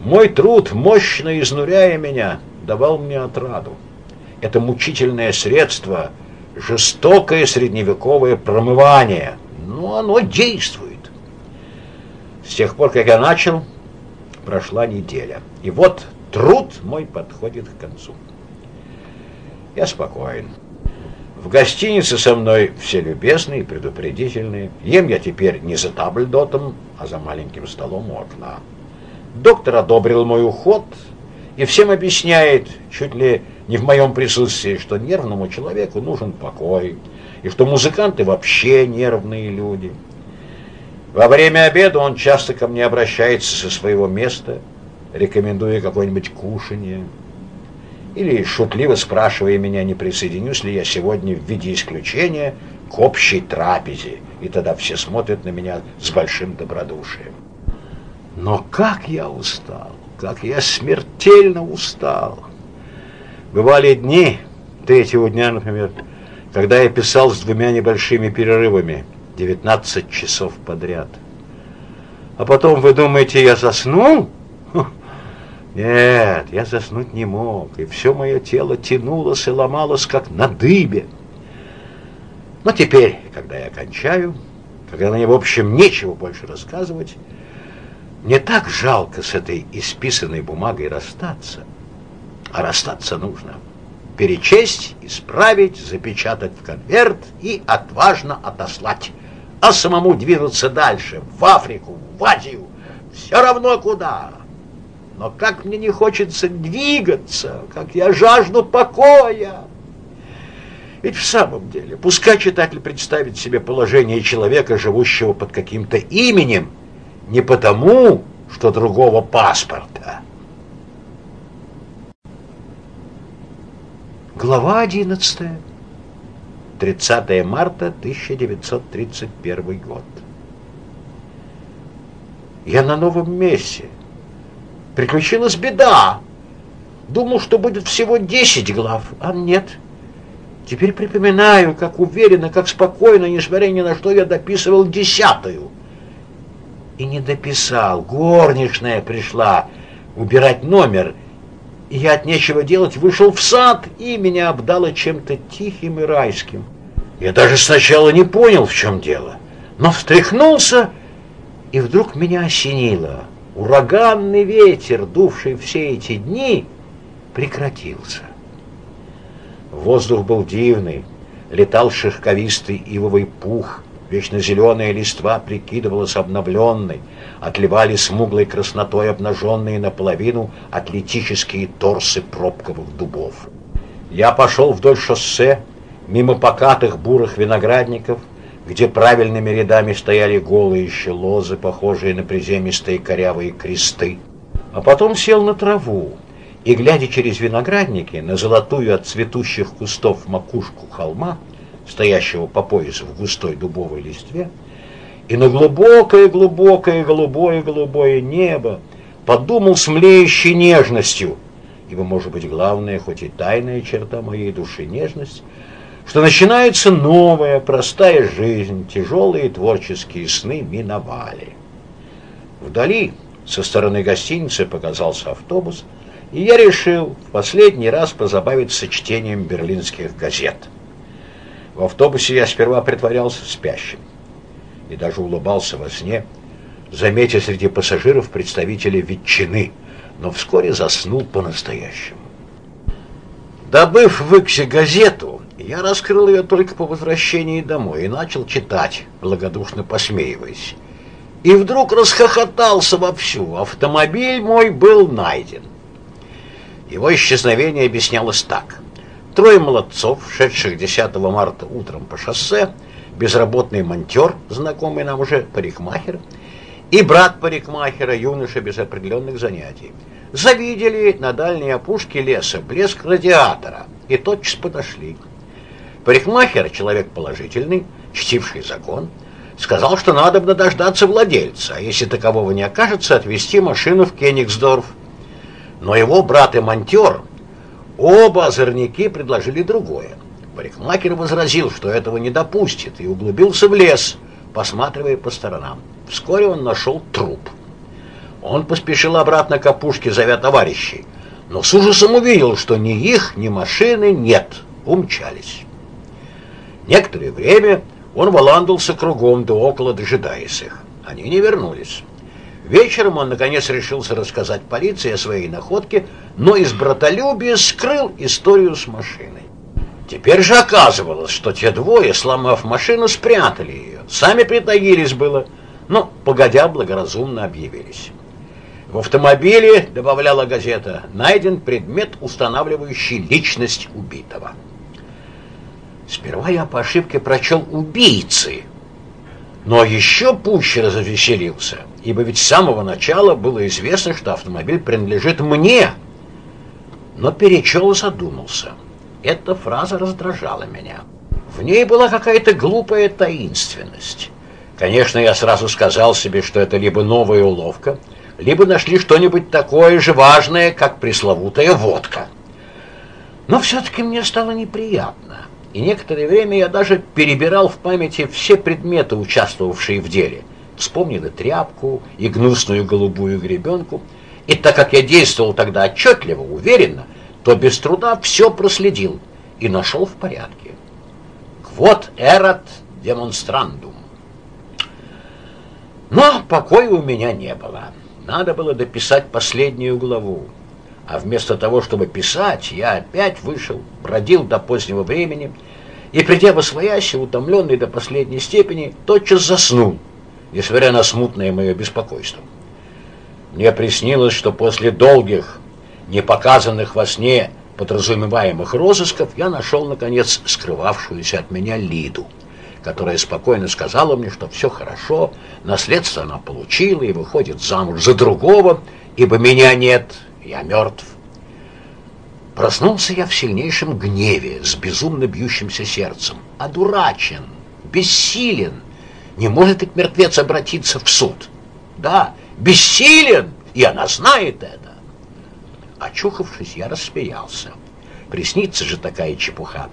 Мой труд, мощно изнуряя меня, давал мне отраду. Это мучительное средство, жестокое средневековое промывание, но оно действует. С тех пор, как я начал, прошла неделя. И вот труд мой подходит к концу. Я спокоен. В гостинице со мной все любезные и предупредительные. Ем я теперь не за табльдотом, а за маленьким столом у окна. Доктор одобрил мой уход и всем объясняет, чуть ли не в моем присутствии, что нервному человеку нужен покой, и что музыканты вообще нервные люди. Во время обеда он часто ко мне обращается со своего места, рекомендуя какое-нибудь кушанье. Или шутливо спрашивая меня, не присоединюсь ли я сегодня в виде исключения к общей трапезе, и тогда все смотрят на меня с большим добродушием. Но как я устал, как я смертельно устал. Бывали дни, третьего дня, например, когда я писал с двумя небольшими перерывами, 19 часов подряд. А потом вы думаете, я заснул? Нет, я заснуть не мог, и все мое тело тянулось и ломалось, как на дыбе. Но теперь, когда я кончаю, когда мне, в общем, нечего больше рассказывать, мне так жалко с этой исписанной бумагой расстаться. А расстаться нужно. Перечесть, исправить, запечатать в конверт и отважно отослать. А самому двинуться дальше, в Африку, в Азию, все равно куда. Но как мне не хочется двигаться, как я жажду покоя. Ведь в самом деле, пускай читатель представит себе положение человека, живущего под каким-то именем, не потому, что другого паспорта. Глава 11. 30 марта 1931 год. Я на новом месте. Приключилась беда. Думал, что будет всего 10 глав, а нет. Теперь припоминаю, как уверенно, как спокойно, несмотря ни на что, я дописывал десятую. И не дописал. Горничная пришла убирать номер. Я от нечего делать вышел в сад, и меня обдало чем-то тихим и райским. Я даже сначала не понял, в чем дело, но встряхнулся, и вдруг меня осенило. Ураганный ветер, дувший все эти дни, прекратился. Воздух был дивный, летал шерхковистый ивовый пух, вечно зеленая листва прикидывалась обновленной, отливали смуглой краснотой обнаженные наполовину атлетические торсы пробковых дубов. Я пошел вдоль шоссе, мимо покатых бурых виноградников, где правильными рядами стояли голые еще лозы, похожие на приземистые корявые кресты. А потом сел на траву и, глядя через виноградники на золотую от цветущих кустов макушку холма, стоящего по поясу в густой дубовой листве, и на глубокое-глубокое голубое-голубое небо подумал с млеющей нежностью, ибо, может быть, главная, хоть и тайная черта моей души нежность — что начинается новая, простая жизнь, тяжелые творческие сны миновали. Вдали, со стороны гостиницы, показался автобус, и я решил в последний раз позабавиться чтением берлинских газет. В автобусе я сперва притворялся спящим и даже улыбался во сне, заметя среди пассажиров представителей ветчины, но вскоре заснул по-настоящему. Добыв в Иксе газету, я раскрыл ее только по возвращении домой и начал читать, благодушно посмеиваясь. И вдруг расхохотался вовсю. Автомобиль мой был найден. Его исчезновение объяснялось так. Трое молодцов, шедших 10 марта утром по шоссе, безработный монтер, знакомый нам уже парикмахер, и брат парикмахера, юноша без определенных занятий, завидели на дальней опушке леса блеск радиатора и тотчас подошли. Парикмахер, человек положительный, чтивший закон, сказал, что надо бы дождаться владельца, а если такового не окажется, отвезти машину в Кенигсдорф. Но его брат и монтер, оба озорники предложили другое. Парикмахер возразил, что этого не допустит, и углубился в лес, посматривая по сторонам. Вскоре он нашел труп. Он поспешил обратно к опушке, зовя товарищей, но с ужасом увидел, что ни их, ни машины нет, умчались. Некоторое время он валандался кругом да около, дожидаясь их. Они не вернулись. Вечером он, наконец, решился рассказать полиции о своей находке, но из братолюбия скрыл историю с машиной. Теперь же оказывалось, что те двое, сломав машину, спрятали ее. Сами притаились было, но, погодя, благоразумно объявились. В автомобиле, добавляла газета, найден предмет, устанавливающий личность убитого. Сперва я по ошибке прочел «убийцы», но еще пуще развеселился, ибо ведь с самого начала было известно, что автомобиль принадлежит мне. но перечел задумался. Эта фраза раздражала меня. В ней была какая-то глупая таинственность. Конечно, я сразу сказал себе, что это либо новая уловка, либо нашли что-нибудь такое же важное, как пресловутая водка. Но все-таки мне стало неприятно, и некоторое время я даже перебирал в памяти все предметы, участвовавшие в деле. Вспомнил и тряпку, и гнусную голубую гребенку, и так как я действовал тогда отчетливо, уверенно, то без труда все проследил и нашел в порядке. Вот эрот демонстрандум. Но покоя у меня не было. Надо было дописать последнюю главу. А вместо того, чтобы писать, я опять вышел, бродил до позднего времени и, придя во свояси, утомленный до последней степени, тотчас заснул, несмотря на смутное мое беспокойство. Мне приснилось, что после долгих, не показанных во сне подразумеваемых розысков я нашел, наконец, скрывавшуюся от меня Лиду, которая спокойно сказала мне, что все хорошо, наследство она получила и выходит замуж за другого, ибо меня нет, я мертв. Проснулся я в сильнейшем гневе, с безумно бьющимся сердцем, одурачен, бессилен. Не может ведь мертвец обратиться в суд. Да, бессилен, и она знает это. Очухавшись, я рассмеялся. Приснится же такая чепуха.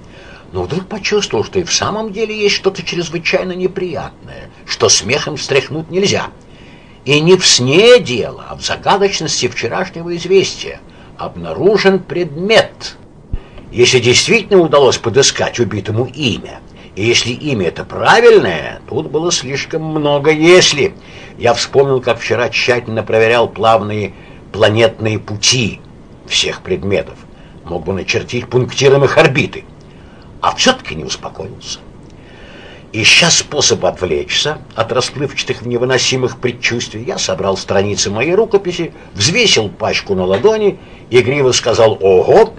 Но вдруг почувствовал, что и в самом деле есть что-то чрезвычайно неприятное, что смехом встряхнуть нельзя. И не в сне дело, а в загадочности вчерашнего известия. Обнаружен предмет. Если действительно удалось подыскать убитому имя, и если имя это правильное, тут было слишком много «если». Я вспомнил, как вчера тщательно проверял плавные планетные пути, всех предметов, мог бы начертить пунктиром их орбиты, а все-таки не успокоился. Ища способ отвлечься от расплывчатых невыносимых предчувствий, я собрал страницы моей рукописи, взвесил пачку на ладони, игриво сказал «Ого!»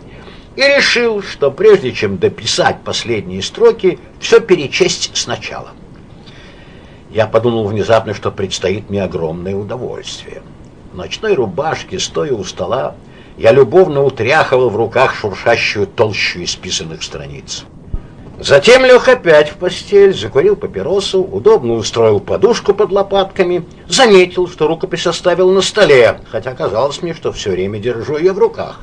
и решил, что прежде чем дописать последние строки, все перечесть сначала. Я подумал внезапно, что предстоит мне огромное удовольствие. В ночной рубашке, стоя у стола, я любовно утряхивал в руках шуршащую толщу исписанных страниц. Затем лег опять в постель, закурил папиросу, удобно устроил подушку под лопатками, заметил, что рукопись оставил на столе, хотя казалось мне, что все время держу ее в руках.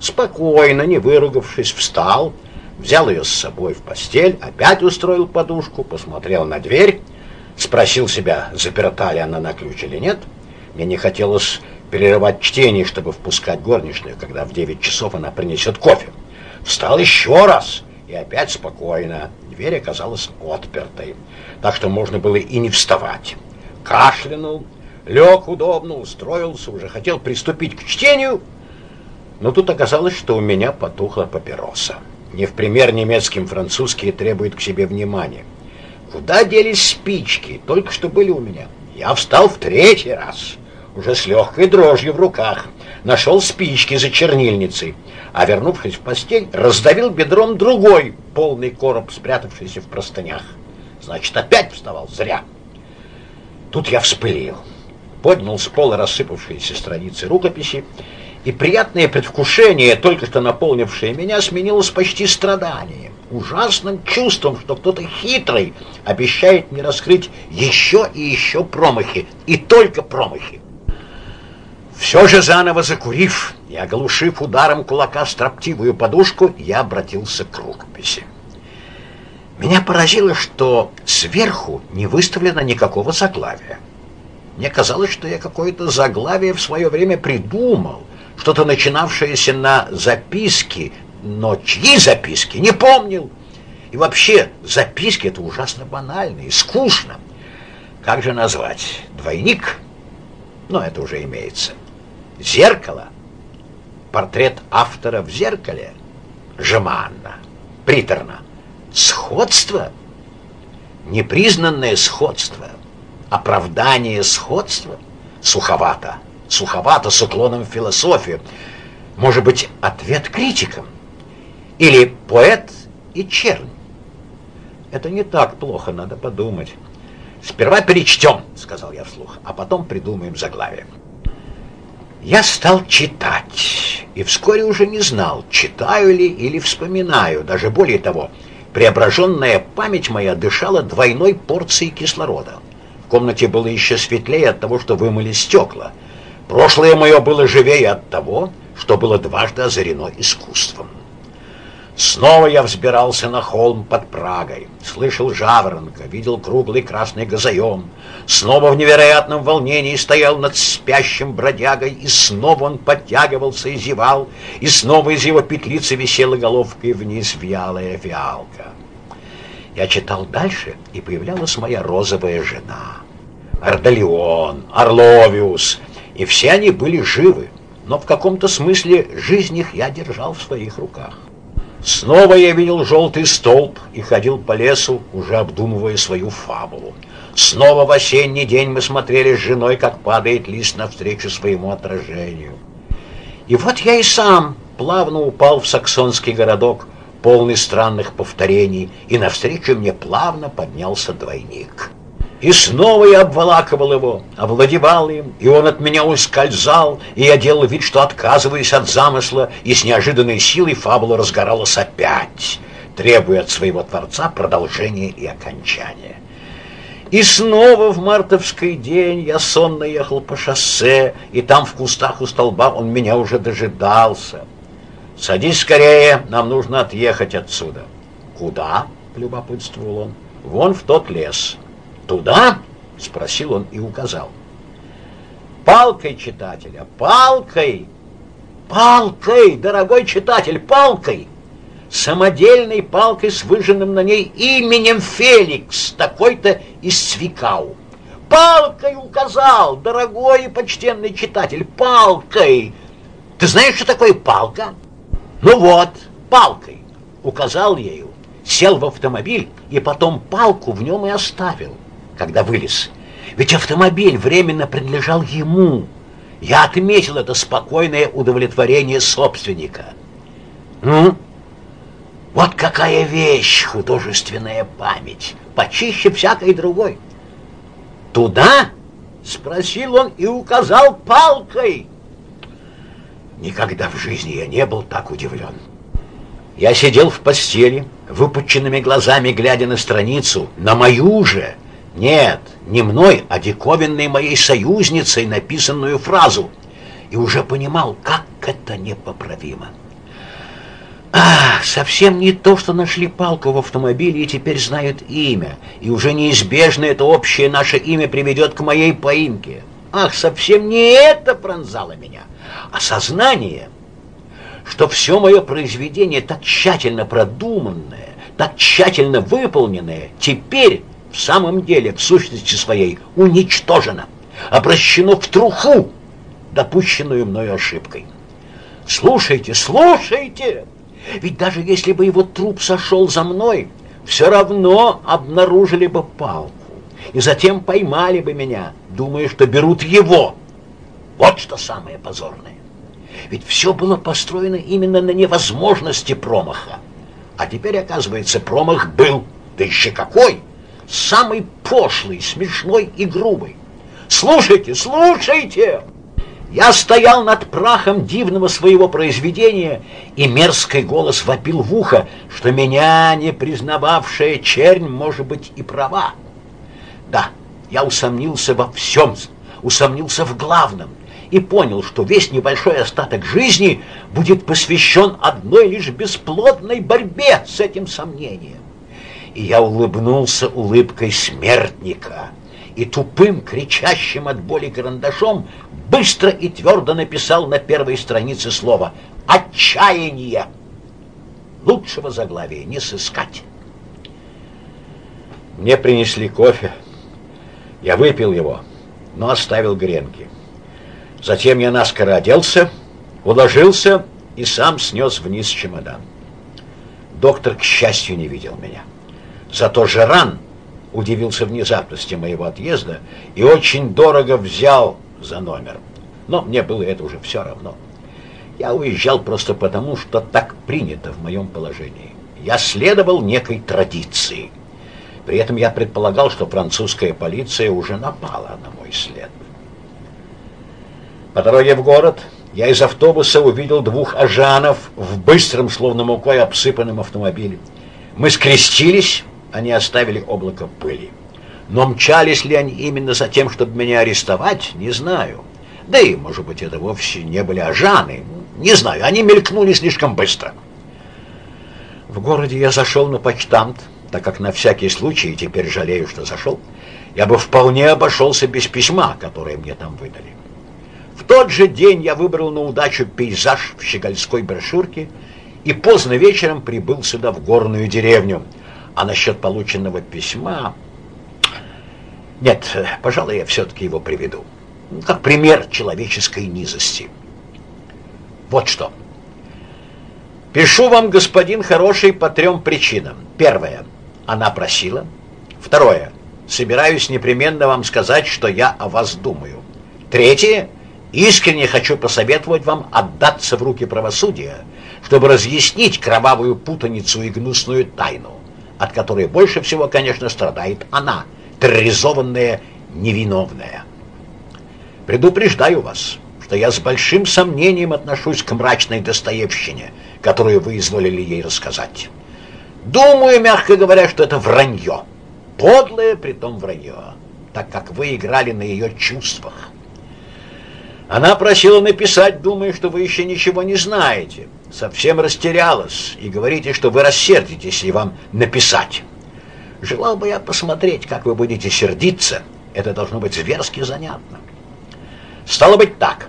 Спокойно, не выругавшись, встал, взял ее с собой в постель, опять устроил подушку, посмотрел на дверь, спросил себя, заперта ли она на ключ или нет. Мне не хотелось перерывать чтение, чтобы впускать горничную, когда в 9 часов она принесет кофе. Встал еще раз и опять спокойно. Дверь оказалась отпертой, так что можно было и не вставать. Кашлянул, лег удобно, устроился, уже хотел приступить к чтению, но тут оказалось, что у меня потухла папироса. Не в пример немецким французские требуют к себе внимания. Куда делись спички? Только что были у меня. Я встал в третий раз уже с легкой дрожью в руках, нашел спички за чернильницей, а, вернувшись в постель, раздавил бедром другой полный короб, спрятавшийся в простынях. Значит, опять вставал зря. Тут я вспылил, поднял с пола рассыпавшиеся страницы рукописи, и приятное предвкушение, только что наполнившее меня, сменилось почти страданием, ужасным чувством, что кто-то хитрый обещает мне раскрыть еще и еще промахи, и только промахи. Все же заново закурив и оглушив ударом кулака строптивую подушку, я обратился к рукописи. Меня поразило, что сверху не выставлено никакого заглавия. Мне казалось, что я какое-то заглавие в свое время придумал, что-то начинавшееся на записки, но чьи записки, не помнил. И вообще, записки это ужасно банально и скучно. Как же назвать? Двойник? Но это уже имеется. Зеркало. Портрет автора в зеркале. Жеманно, приторно. Сходство. Непризнанное сходство. Оправдание сходства. Суховато. Суховато с уклоном в философию. Может быть, ответ критикам. Или поэт и чернь. Это не так плохо, надо подумать. Сперва перечтем, сказал я вслух, а потом придумаем заглавие. Я стал читать и вскоре уже не знал, читаю ли или вспоминаю. Даже более того, преображенная память моя дышала двойной порцией кислорода. В комнате было еще светлее от того, что вымыли стекла. Прошлое мое было живее от того, что было дважды озарено искусством. Снова я взбирался на холм под Прагой, слышал жаворонка, видел круглый красный газоем. Снова в невероятном волнении стоял над спящим бродягой, и снова он подтягивался и зевал, и снова из его петлицы висела головкой вниз вялая фиалка. Я читал дальше, и появлялась моя розовая жена. Ардалион, Орловиус, и все они были живы, но в каком-то смысле жизнь их я держал в своих руках. Снова я видел желтый столб и ходил по лесу, уже обдумывая свою фабулу. Снова в осенний день мы смотрели с женой, как падает лист навстречу своему отражению. И вот я и сам плавно упал в саксонский городок, полный странных повторений, и навстречу мне плавно поднялся двойник. И снова я обволакивал его, овладевал им, и он от меня ускользал, и я делал вид, что отказываюсь от замысла, и с неожиданной силой фабула разгоралась опять, требуя от своего Творца продолжения и окончания. И снова в мартовский день я сонно ехал по шоссе, и там в кустах у столба он меня уже дожидался. «Садись скорее, нам нужно отъехать отсюда». «Куда?» — полюбопытствовал он. «Вон в тот лес». «Туда?» — спросил он и указал. «Палкой читателя, палкой! Палкой, дорогой читатель, палкой!» самодельной палкой с выжженным на ней именем Феликс, такой-то из Цвикау. Палкой указал, дорогой и почтенный читатель, палкой. Ты знаешь, что такое палка? Ну вот, палкой. Указал ею, сел в автомобиль и потом палку в нем и оставил когда вылез. Ведь автомобиль временно принадлежал ему. Я отметил это спокойное удовлетворение собственника. Ну, вот какая вещь художественная память, почище всякой другой. Туда? Спросил он и указал палкой. Никогда в жизни я не был так удивлен. Я сидел в постели, выпученными глазами глядя на страницу, на мою же, нет, не мной, а диковинной моей союзницей написанную фразу. И уже понимал, как это непоправимо. Ах, совсем не то, что нашли палку в автомобиле и теперь знают имя. И уже неизбежно это общее наше имя приведет к моей поимке. Ах, совсем не это пронзало меня, а сознание, что все мое произведение так тщательно продуманное, так тщательно выполненное, теперь в самом деле в сущности своей уничтожено, обращено в труху, допущенную мною ошибкой. Слушайте, слушайте! Ведь даже если бы его труп сошел за мной, все равно обнаружили бы палку. И затем поймали бы меня, думая, что берут его. Вот что самое позорное. Ведь все было построено именно на невозможности промаха. А теперь, оказывается, промах был. Да еще какой! Самый пошлый, смешной и грубый. Слушайте, слушайте! Я стоял над прахом дивного своего произведения, и мерзкий голос вопил в ухо, что меня, не признававшая чернь, может быть и права. Да, я усомнился во всем, усомнился в главном, и понял, что весь небольшой остаток жизни будет посвящен одной лишь бесплодной борьбе с этим сомнением и я улыбнулся улыбкой смертника и тупым, кричащим от боли карандашом быстро и твердо написал на первой странице слово «Отчаяние». Лучшего заглавия не сыскать. Мне принесли кофе. Я выпил его, но оставил гренки. Затем я наскоро оделся, уложился и сам снес вниз чемодан. Доктор, к счастью, не видел меня. Зато Жеран удивился внезапности моего отъезда и очень дорого взял за номер. Но мне было это уже все равно. Я уезжал просто потому, что так принято в моем положении. Я следовал некой традиции. При этом я предполагал, что французская полиция уже напала на мой след. По дороге в город я из автобуса увидел двух ажанов в быстром, словно мукой обсыпанном автомобиле. Мы скрестились, они оставили облако пыли. Но мчались ли они именно за тем, чтобы меня арестовать, не знаю. Да и, может быть, это вовсе не были ажаны. Не знаю, они мелькнули слишком быстро. В городе я зашел на почтамт, так как на всякий случай, теперь жалею, что зашел, я бы вполне обошелся без письма, которое мне там выдали. В тот же день я выбрал на удачу пейзаж в щегольской брошюрке и поздно вечером прибыл сюда, в горную деревню. А насчет полученного письма... Нет, пожалуй, я все-таки его приведу. Как пример человеческой низости. Вот что. Пишу вам, господин хороший, по трем причинам. Первое. Она просила. Второе. Собираюсь непременно вам сказать, что я о вас думаю. Третье. Искренне хочу посоветовать вам отдаться в руки правосудия, чтобы разъяснить кровавую путаницу и гнусную тайну, от которой больше всего, конечно, страдает она, терроризованная невиновная. Предупреждаю вас, что я с большим сомнением отношусь к мрачной Достоевщине, которую вы изволили ей рассказать. Думаю, мягко говоря, что это вранье. Подлое, притом вранье, так как вы играли на ее чувствах. Она просила написать, думая, что вы еще ничего не знаете. Совсем растерялась и говорите, что вы рассердитесь, если вам написать. Желал бы я посмотреть, как вы будете сердиться. Это должно быть зверски занятно. Стало быть так.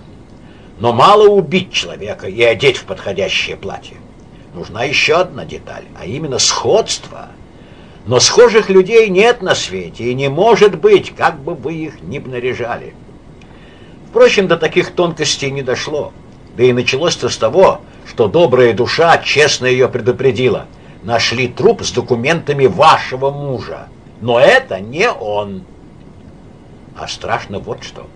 Но мало убить человека и одеть в подходящее платье. Нужна еще одна деталь, а именно сходство. Но схожих людей нет на свете, и не может быть, как бы вы их ни наряжали. Впрочем, до таких тонкостей не дошло. Да и началось-то с того, что добрая душа честно ее предупредила. Нашли труп с документами вашего мужа. Но это не он. А страшно вот что.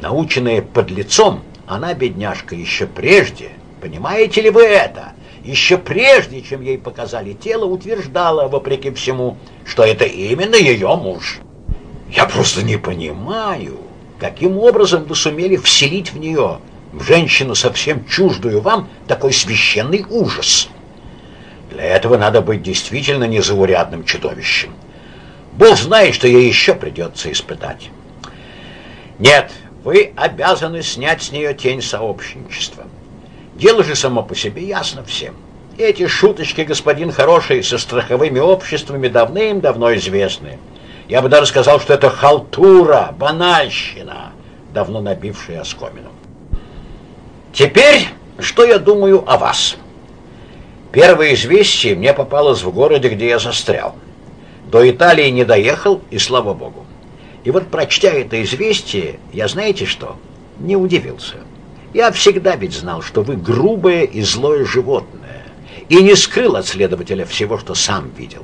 Наученная под лицом, она, бедняжка, еще прежде, понимаете ли вы это, еще прежде, чем ей показали тело, утверждала, вопреки всему, что это именно ее муж. Я просто не понимаю, каким образом вы сумели вселить в нее, в женщину совсем чуждую вам, такой священный ужас. Для этого надо быть действительно незаурядным чудовищем. Бог знает, что ей еще придется испытать. Нет, вы обязаны снять с нее тень сообщничества. Дело же само по себе ясно всем. Эти шуточки, господин хороший, со страховыми обществами давным-давно известны. Я бы даже сказал, что это халтура, банальщина, давно набившая оскомину. Теперь, что я думаю о вас? Первое известие мне попалось в городе, где я застрял. До Италии не доехал, и слава богу. И вот, прочтя это известие, я знаете что? Не удивился. Я всегда ведь знал, что вы грубое и злое животное, и не скрыл от следователя всего, что сам видел.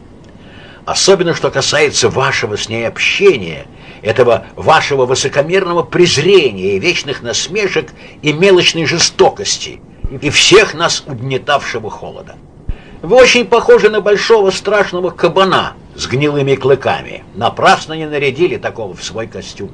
Особенно, что касается вашего с ней общения, этого вашего высокомерного презрения и вечных насмешек и мелочной жестокости, и всех нас угнетавшего холода. Вы очень похожи на большого страшного кабана с гнилыми клыками. Напрасно не нарядили такого в свой костюм.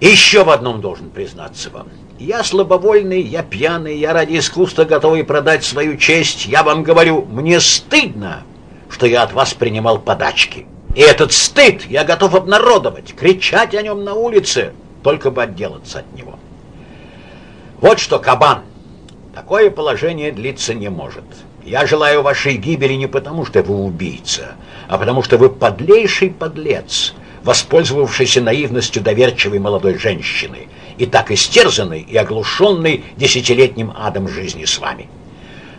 Еще в одном должен признаться вам. Я слабовольный, я пьяный, я ради искусства готовый продать свою честь. Я вам говорю, мне стыдно, что я от вас принимал подачки. И этот стыд я готов обнародовать, кричать о нем на улице, только бы отделаться от него. Вот что, кабан, такое положение длиться не может. Я желаю вашей гибели не потому, что вы убийца, а потому что вы подлейший подлец, воспользовавшийся наивностью доверчивой молодой женщины, и так истерзанный и оглушенный десятилетним адом жизни с вами.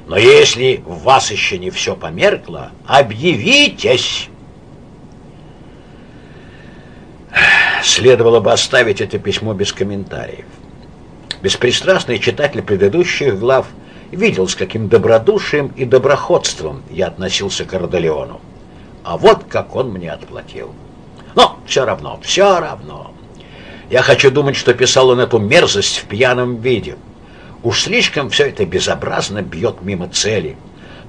Но если в вас еще не все померкло, объявитесь. Следовало бы оставить это письмо без комментариев. Беспристрастный читатель предыдущих глав – видел, с каким добродушием и доброходством я относился к Родолеону. А вот как он мне отплатил. Но все равно, все равно. Я хочу думать, что писал он эту мерзость в пьяном виде. Уж слишком все это безобразно бьет мимо цели.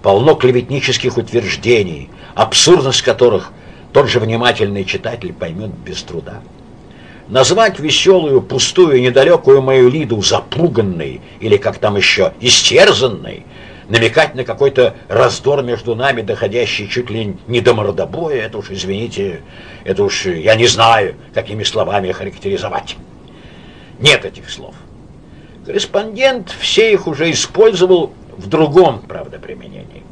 Полно клеветнических утверждений, абсурдность которых тот же внимательный читатель поймет без труда. назвать веселую, пустую, недалекую мою Лиду запуганной или, как там еще, истерзанной, намекать на какой-то раздор между нами, доходящий чуть ли не до мордобоя, это уж, извините, это уж я не знаю, какими словами характеризовать. Нет этих слов. Корреспондент все их уже использовал в другом, правда, применении.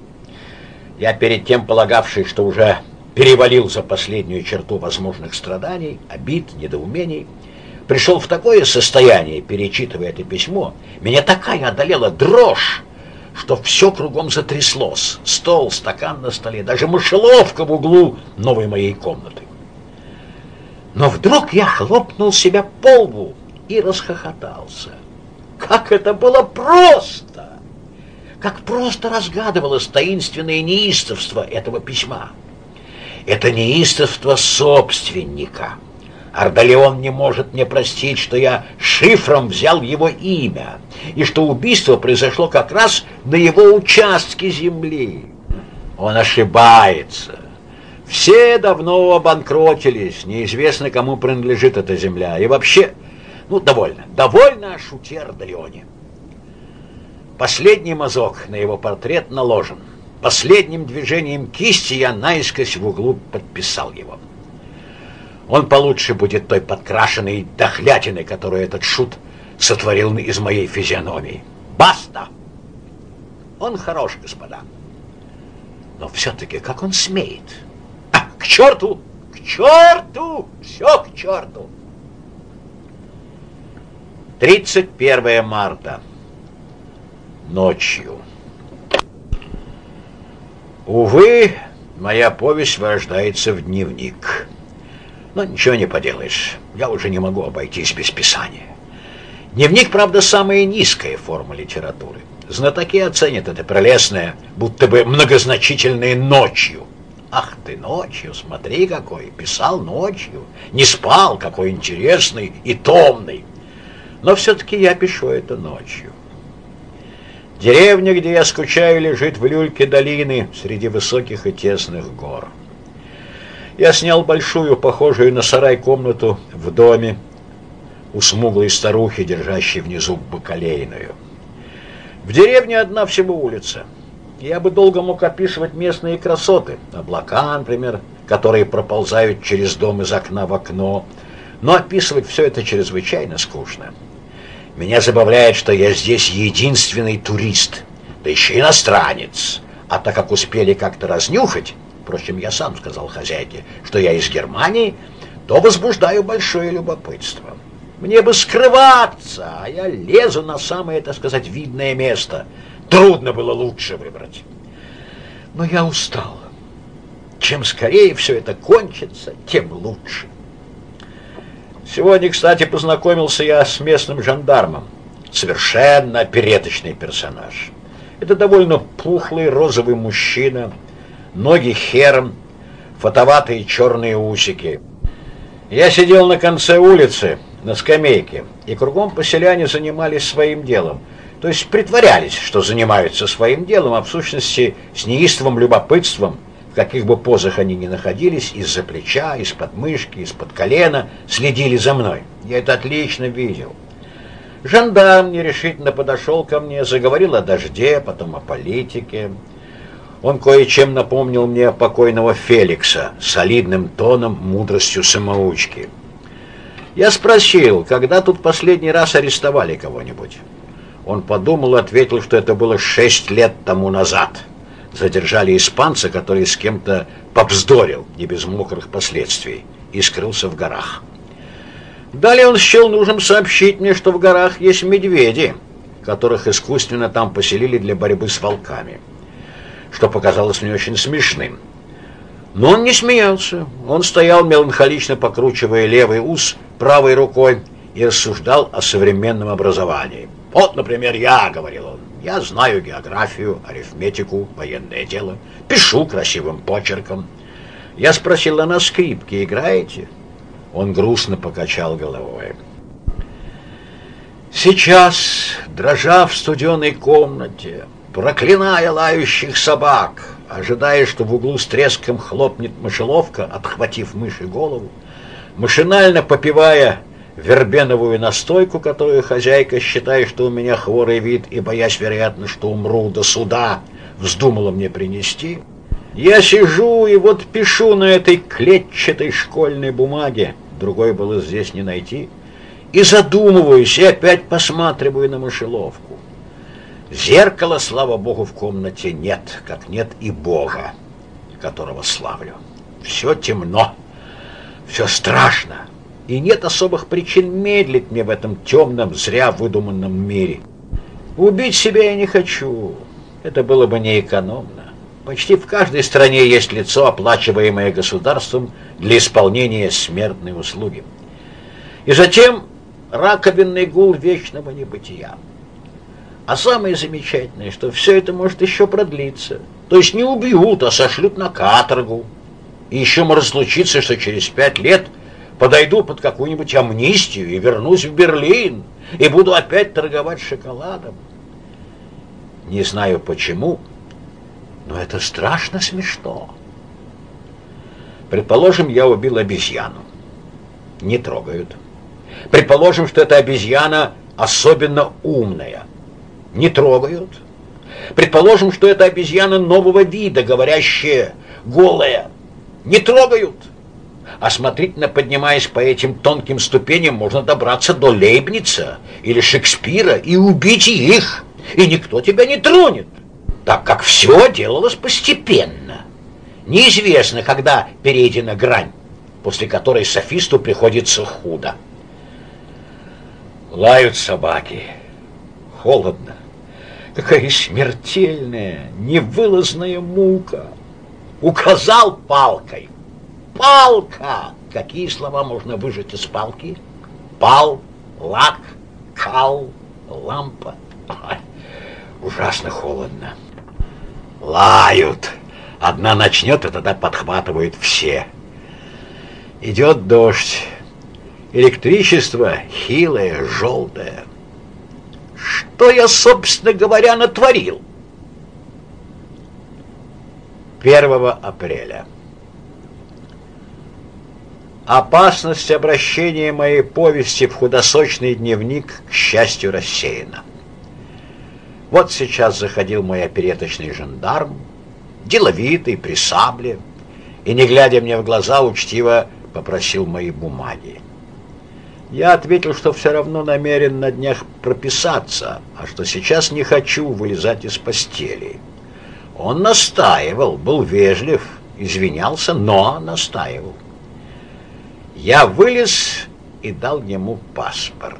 Я перед тем полагавший, что уже перевалил за последнюю черту возможных страданий, обид, недоумений, пришел в такое состояние, перечитывая это письмо, меня такая одолела дрожь, что все кругом затряслось. Стол, стакан на столе, даже мышеловка в углу новой моей комнаты. Но вдруг я хлопнул себя по лбу и расхохотался. Как это было просто! Как просто разгадывалось таинственное неистовство этого письма. Это неистовство собственника. Ардалеон не может мне простить, что я шифром взял его имя, и что убийство произошло как раз на его участке земли. Он ошибается. Все давно обанкротились, неизвестно, кому принадлежит эта земля. И вообще, ну, довольно, довольно о шуте Ардалеоне. Последний мазок на его портрет наложен. Последним движением кисти я наискось в углу подписал его. Он получше будет той подкрашенной дохлятиной, которую этот шут сотворил из моей физиономии. Баста! Он хорош, господа. Но все-таки как он смеет? А, к черту! К черту! Все к черту! 31 марта. Ночью. Увы, моя повесть вырождается в дневник. Но ничего не поделаешь, я уже не могу обойтись без писания. Дневник, правда, самая низкая форма литературы. Знатоки оценят это прелестное, будто бы многозначительное ночью. Ах ты, ночью, смотри какой, писал ночью, не спал, какой интересный и томный. Но все-таки я пишу это ночью. Деревня, где я скучаю, лежит в люльке долины среди высоких и тесных гор. Я снял большую, похожую на сарай комнату в доме у смуглой старухи, держащей внизу бакалейную. В деревне одна всего улица. Я бы долго мог описывать местные красоты. Облака, например, которые проползают через дом из окна в окно. Но описывать все это чрезвычайно скучно. Меня забавляет, что я здесь единственный турист, да еще иностранец. А так как успели как-то разнюхать, впрочем, я сам сказал хозяйке, что я из Германии, то возбуждаю большое любопытство. Мне бы скрываться, а я лезу на самое, так сказать, видное место. Трудно было лучше выбрать. Но я устал. Чем скорее все это кончится, тем лучше. Сегодня, кстати, познакомился я с местным жандармом. Совершенно опереточный персонаж. Это довольно пухлый розовый мужчина, ноги хером, фотоватые черные усики. Я сидел на конце улицы, на скамейке, и кругом поселяне занимались своим делом. То есть притворялись, что занимаются своим делом, а в сущности с неистовым любопытством – в каких бы позах они ни находились, из-за плеча, из-под мышки, из-под колена, следили за мной. Я это отлично видел. Жандарм нерешительно подошел ко мне, заговорил о дожде, потом о политике. Он кое-чем напомнил мне покойного Феликса, солидным тоном, мудростью самоучки. Я спросил, когда тут последний раз арестовали кого-нибудь. Он подумал и ответил, что это было шесть лет тому назад задержали испанца, который с кем-то побздорил, не без мокрых последствий, и скрылся в горах. Далее он счел нужным сообщить мне, что в горах есть медведи, которых искусственно там поселили для борьбы с волками, что показалось мне очень смешным. Но он не смеялся. Он стоял, меланхолично покручивая левый ус правой рукой и рассуждал о современном образовании. «Вот, например, я», — говорил он, я знаю географию, арифметику, военное дело, пишу красивым почерком. Я спросил, а на скрипке играете? Он грустно покачал головой. Сейчас, дрожа в студеной комнате, проклиная лающих собак, ожидая, что в углу с треском хлопнет мышеловка, обхватив мыши голову, машинально попивая вербеновую настойку, которую хозяйка, считая, что у меня хворый вид и боясь, вероятно, что умру до суда, вздумала мне принести. Я сижу и вот пишу на этой клетчатой школьной бумаге, другой было здесь не найти, и задумываюсь, и опять посматриваю на мышеловку. Зеркала, слава богу, в комнате нет, как нет и Бога, которого славлю. Все темно, все страшно, и нет особых причин медлить мне в этом темном, зря выдуманном мире. Убить себя я не хочу, это было бы неэкономно. Почти в каждой стране есть лицо, оплачиваемое государством для исполнения смертной услуги. И затем раковинный гул вечного небытия. А самое замечательное, что все это может еще продлиться. То есть не убьют, а сошлют на каторгу. И еще может случиться, что через пять лет подойду под какую-нибудь амнистию и вернусь в Берлин, и буду опять торговать шоколадом. Не знаю почему, но это страшно смешно. Предположим, я убил обезьяну. Не трогают. Предположим, что эта обезьяна особенно умная не трогают. Предположим, что это обезьяна нового вида, говорящая голая. Не трогают. Осмотрительно поднимаясь по этим тонким ступеням, можно добраться до Лейбница или Шекспира и убить их, и никто тебя не тронет, так как все делалось постепенно. Неизвестно, когда перейдена грань, после которой софисту приходится худо. Лают собаки. Холодно. Какая смертельная, невылазная мука. Указал палкой. Палка! Какие слова можно выжать из палки? Пал, лак, кал, лампа. Ой, ужасно холодно. Лают. Одна начнет, и тогда подхватывают все. Идет дождь. Электричество хилое, желтое. Что я, собственно говоря, натворил? 1 апреля. Опасность обращения моей повести в худосочный дневник, к счастью, рассеяна. Вот сейчас заходил мой опереточный жандарм, деловитый, при сабле, и, не глядя мне в глаза, учтиво попросил мои бумаги. Я ответил, что все равно намерен на днях прописаться, а что сейчас не хочу вылезать из постели. Он настаивал, был вежлив, извинялся, но настаивал. Я вылез и дал ему паспорт.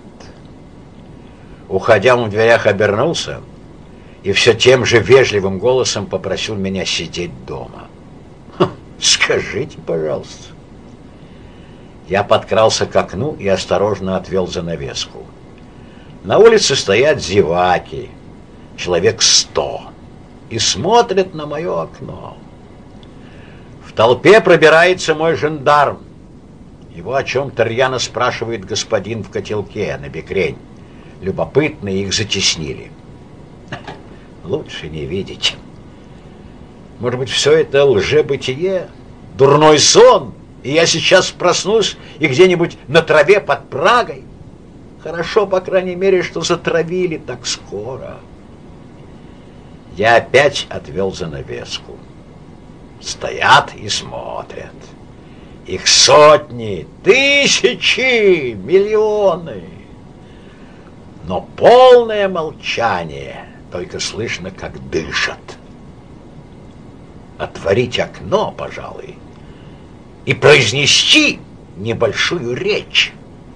Уходя, он в дверях обернулся и все тем же вежливым голосом попросил меня сидеть дома. «Скажите, пожалуйста, я подкрался к окну и осторожно отвел занавеску. На улице стоят зеваки, человек сто, и смотрят на мое окно. В толпе пробирается мой жандарм. Его о чем-то рьяно спрашивает господин в котелке на бекрень. Любопытно их затеснили. Лучше не видеть. Может быть, все это лжебытие, дурной сон — и я сейчас проснусь и где-нибудь на траве под Прагой. Хорошо, по крайней мере, что затравили так скоро. Я опять отвел занавеску. Стоят и смотрят. Их сотни, тысячи, миллионы. Но полное молчание, только слышно, как дышат. Отворить окно, пожалуй, и произнести небольшую речь.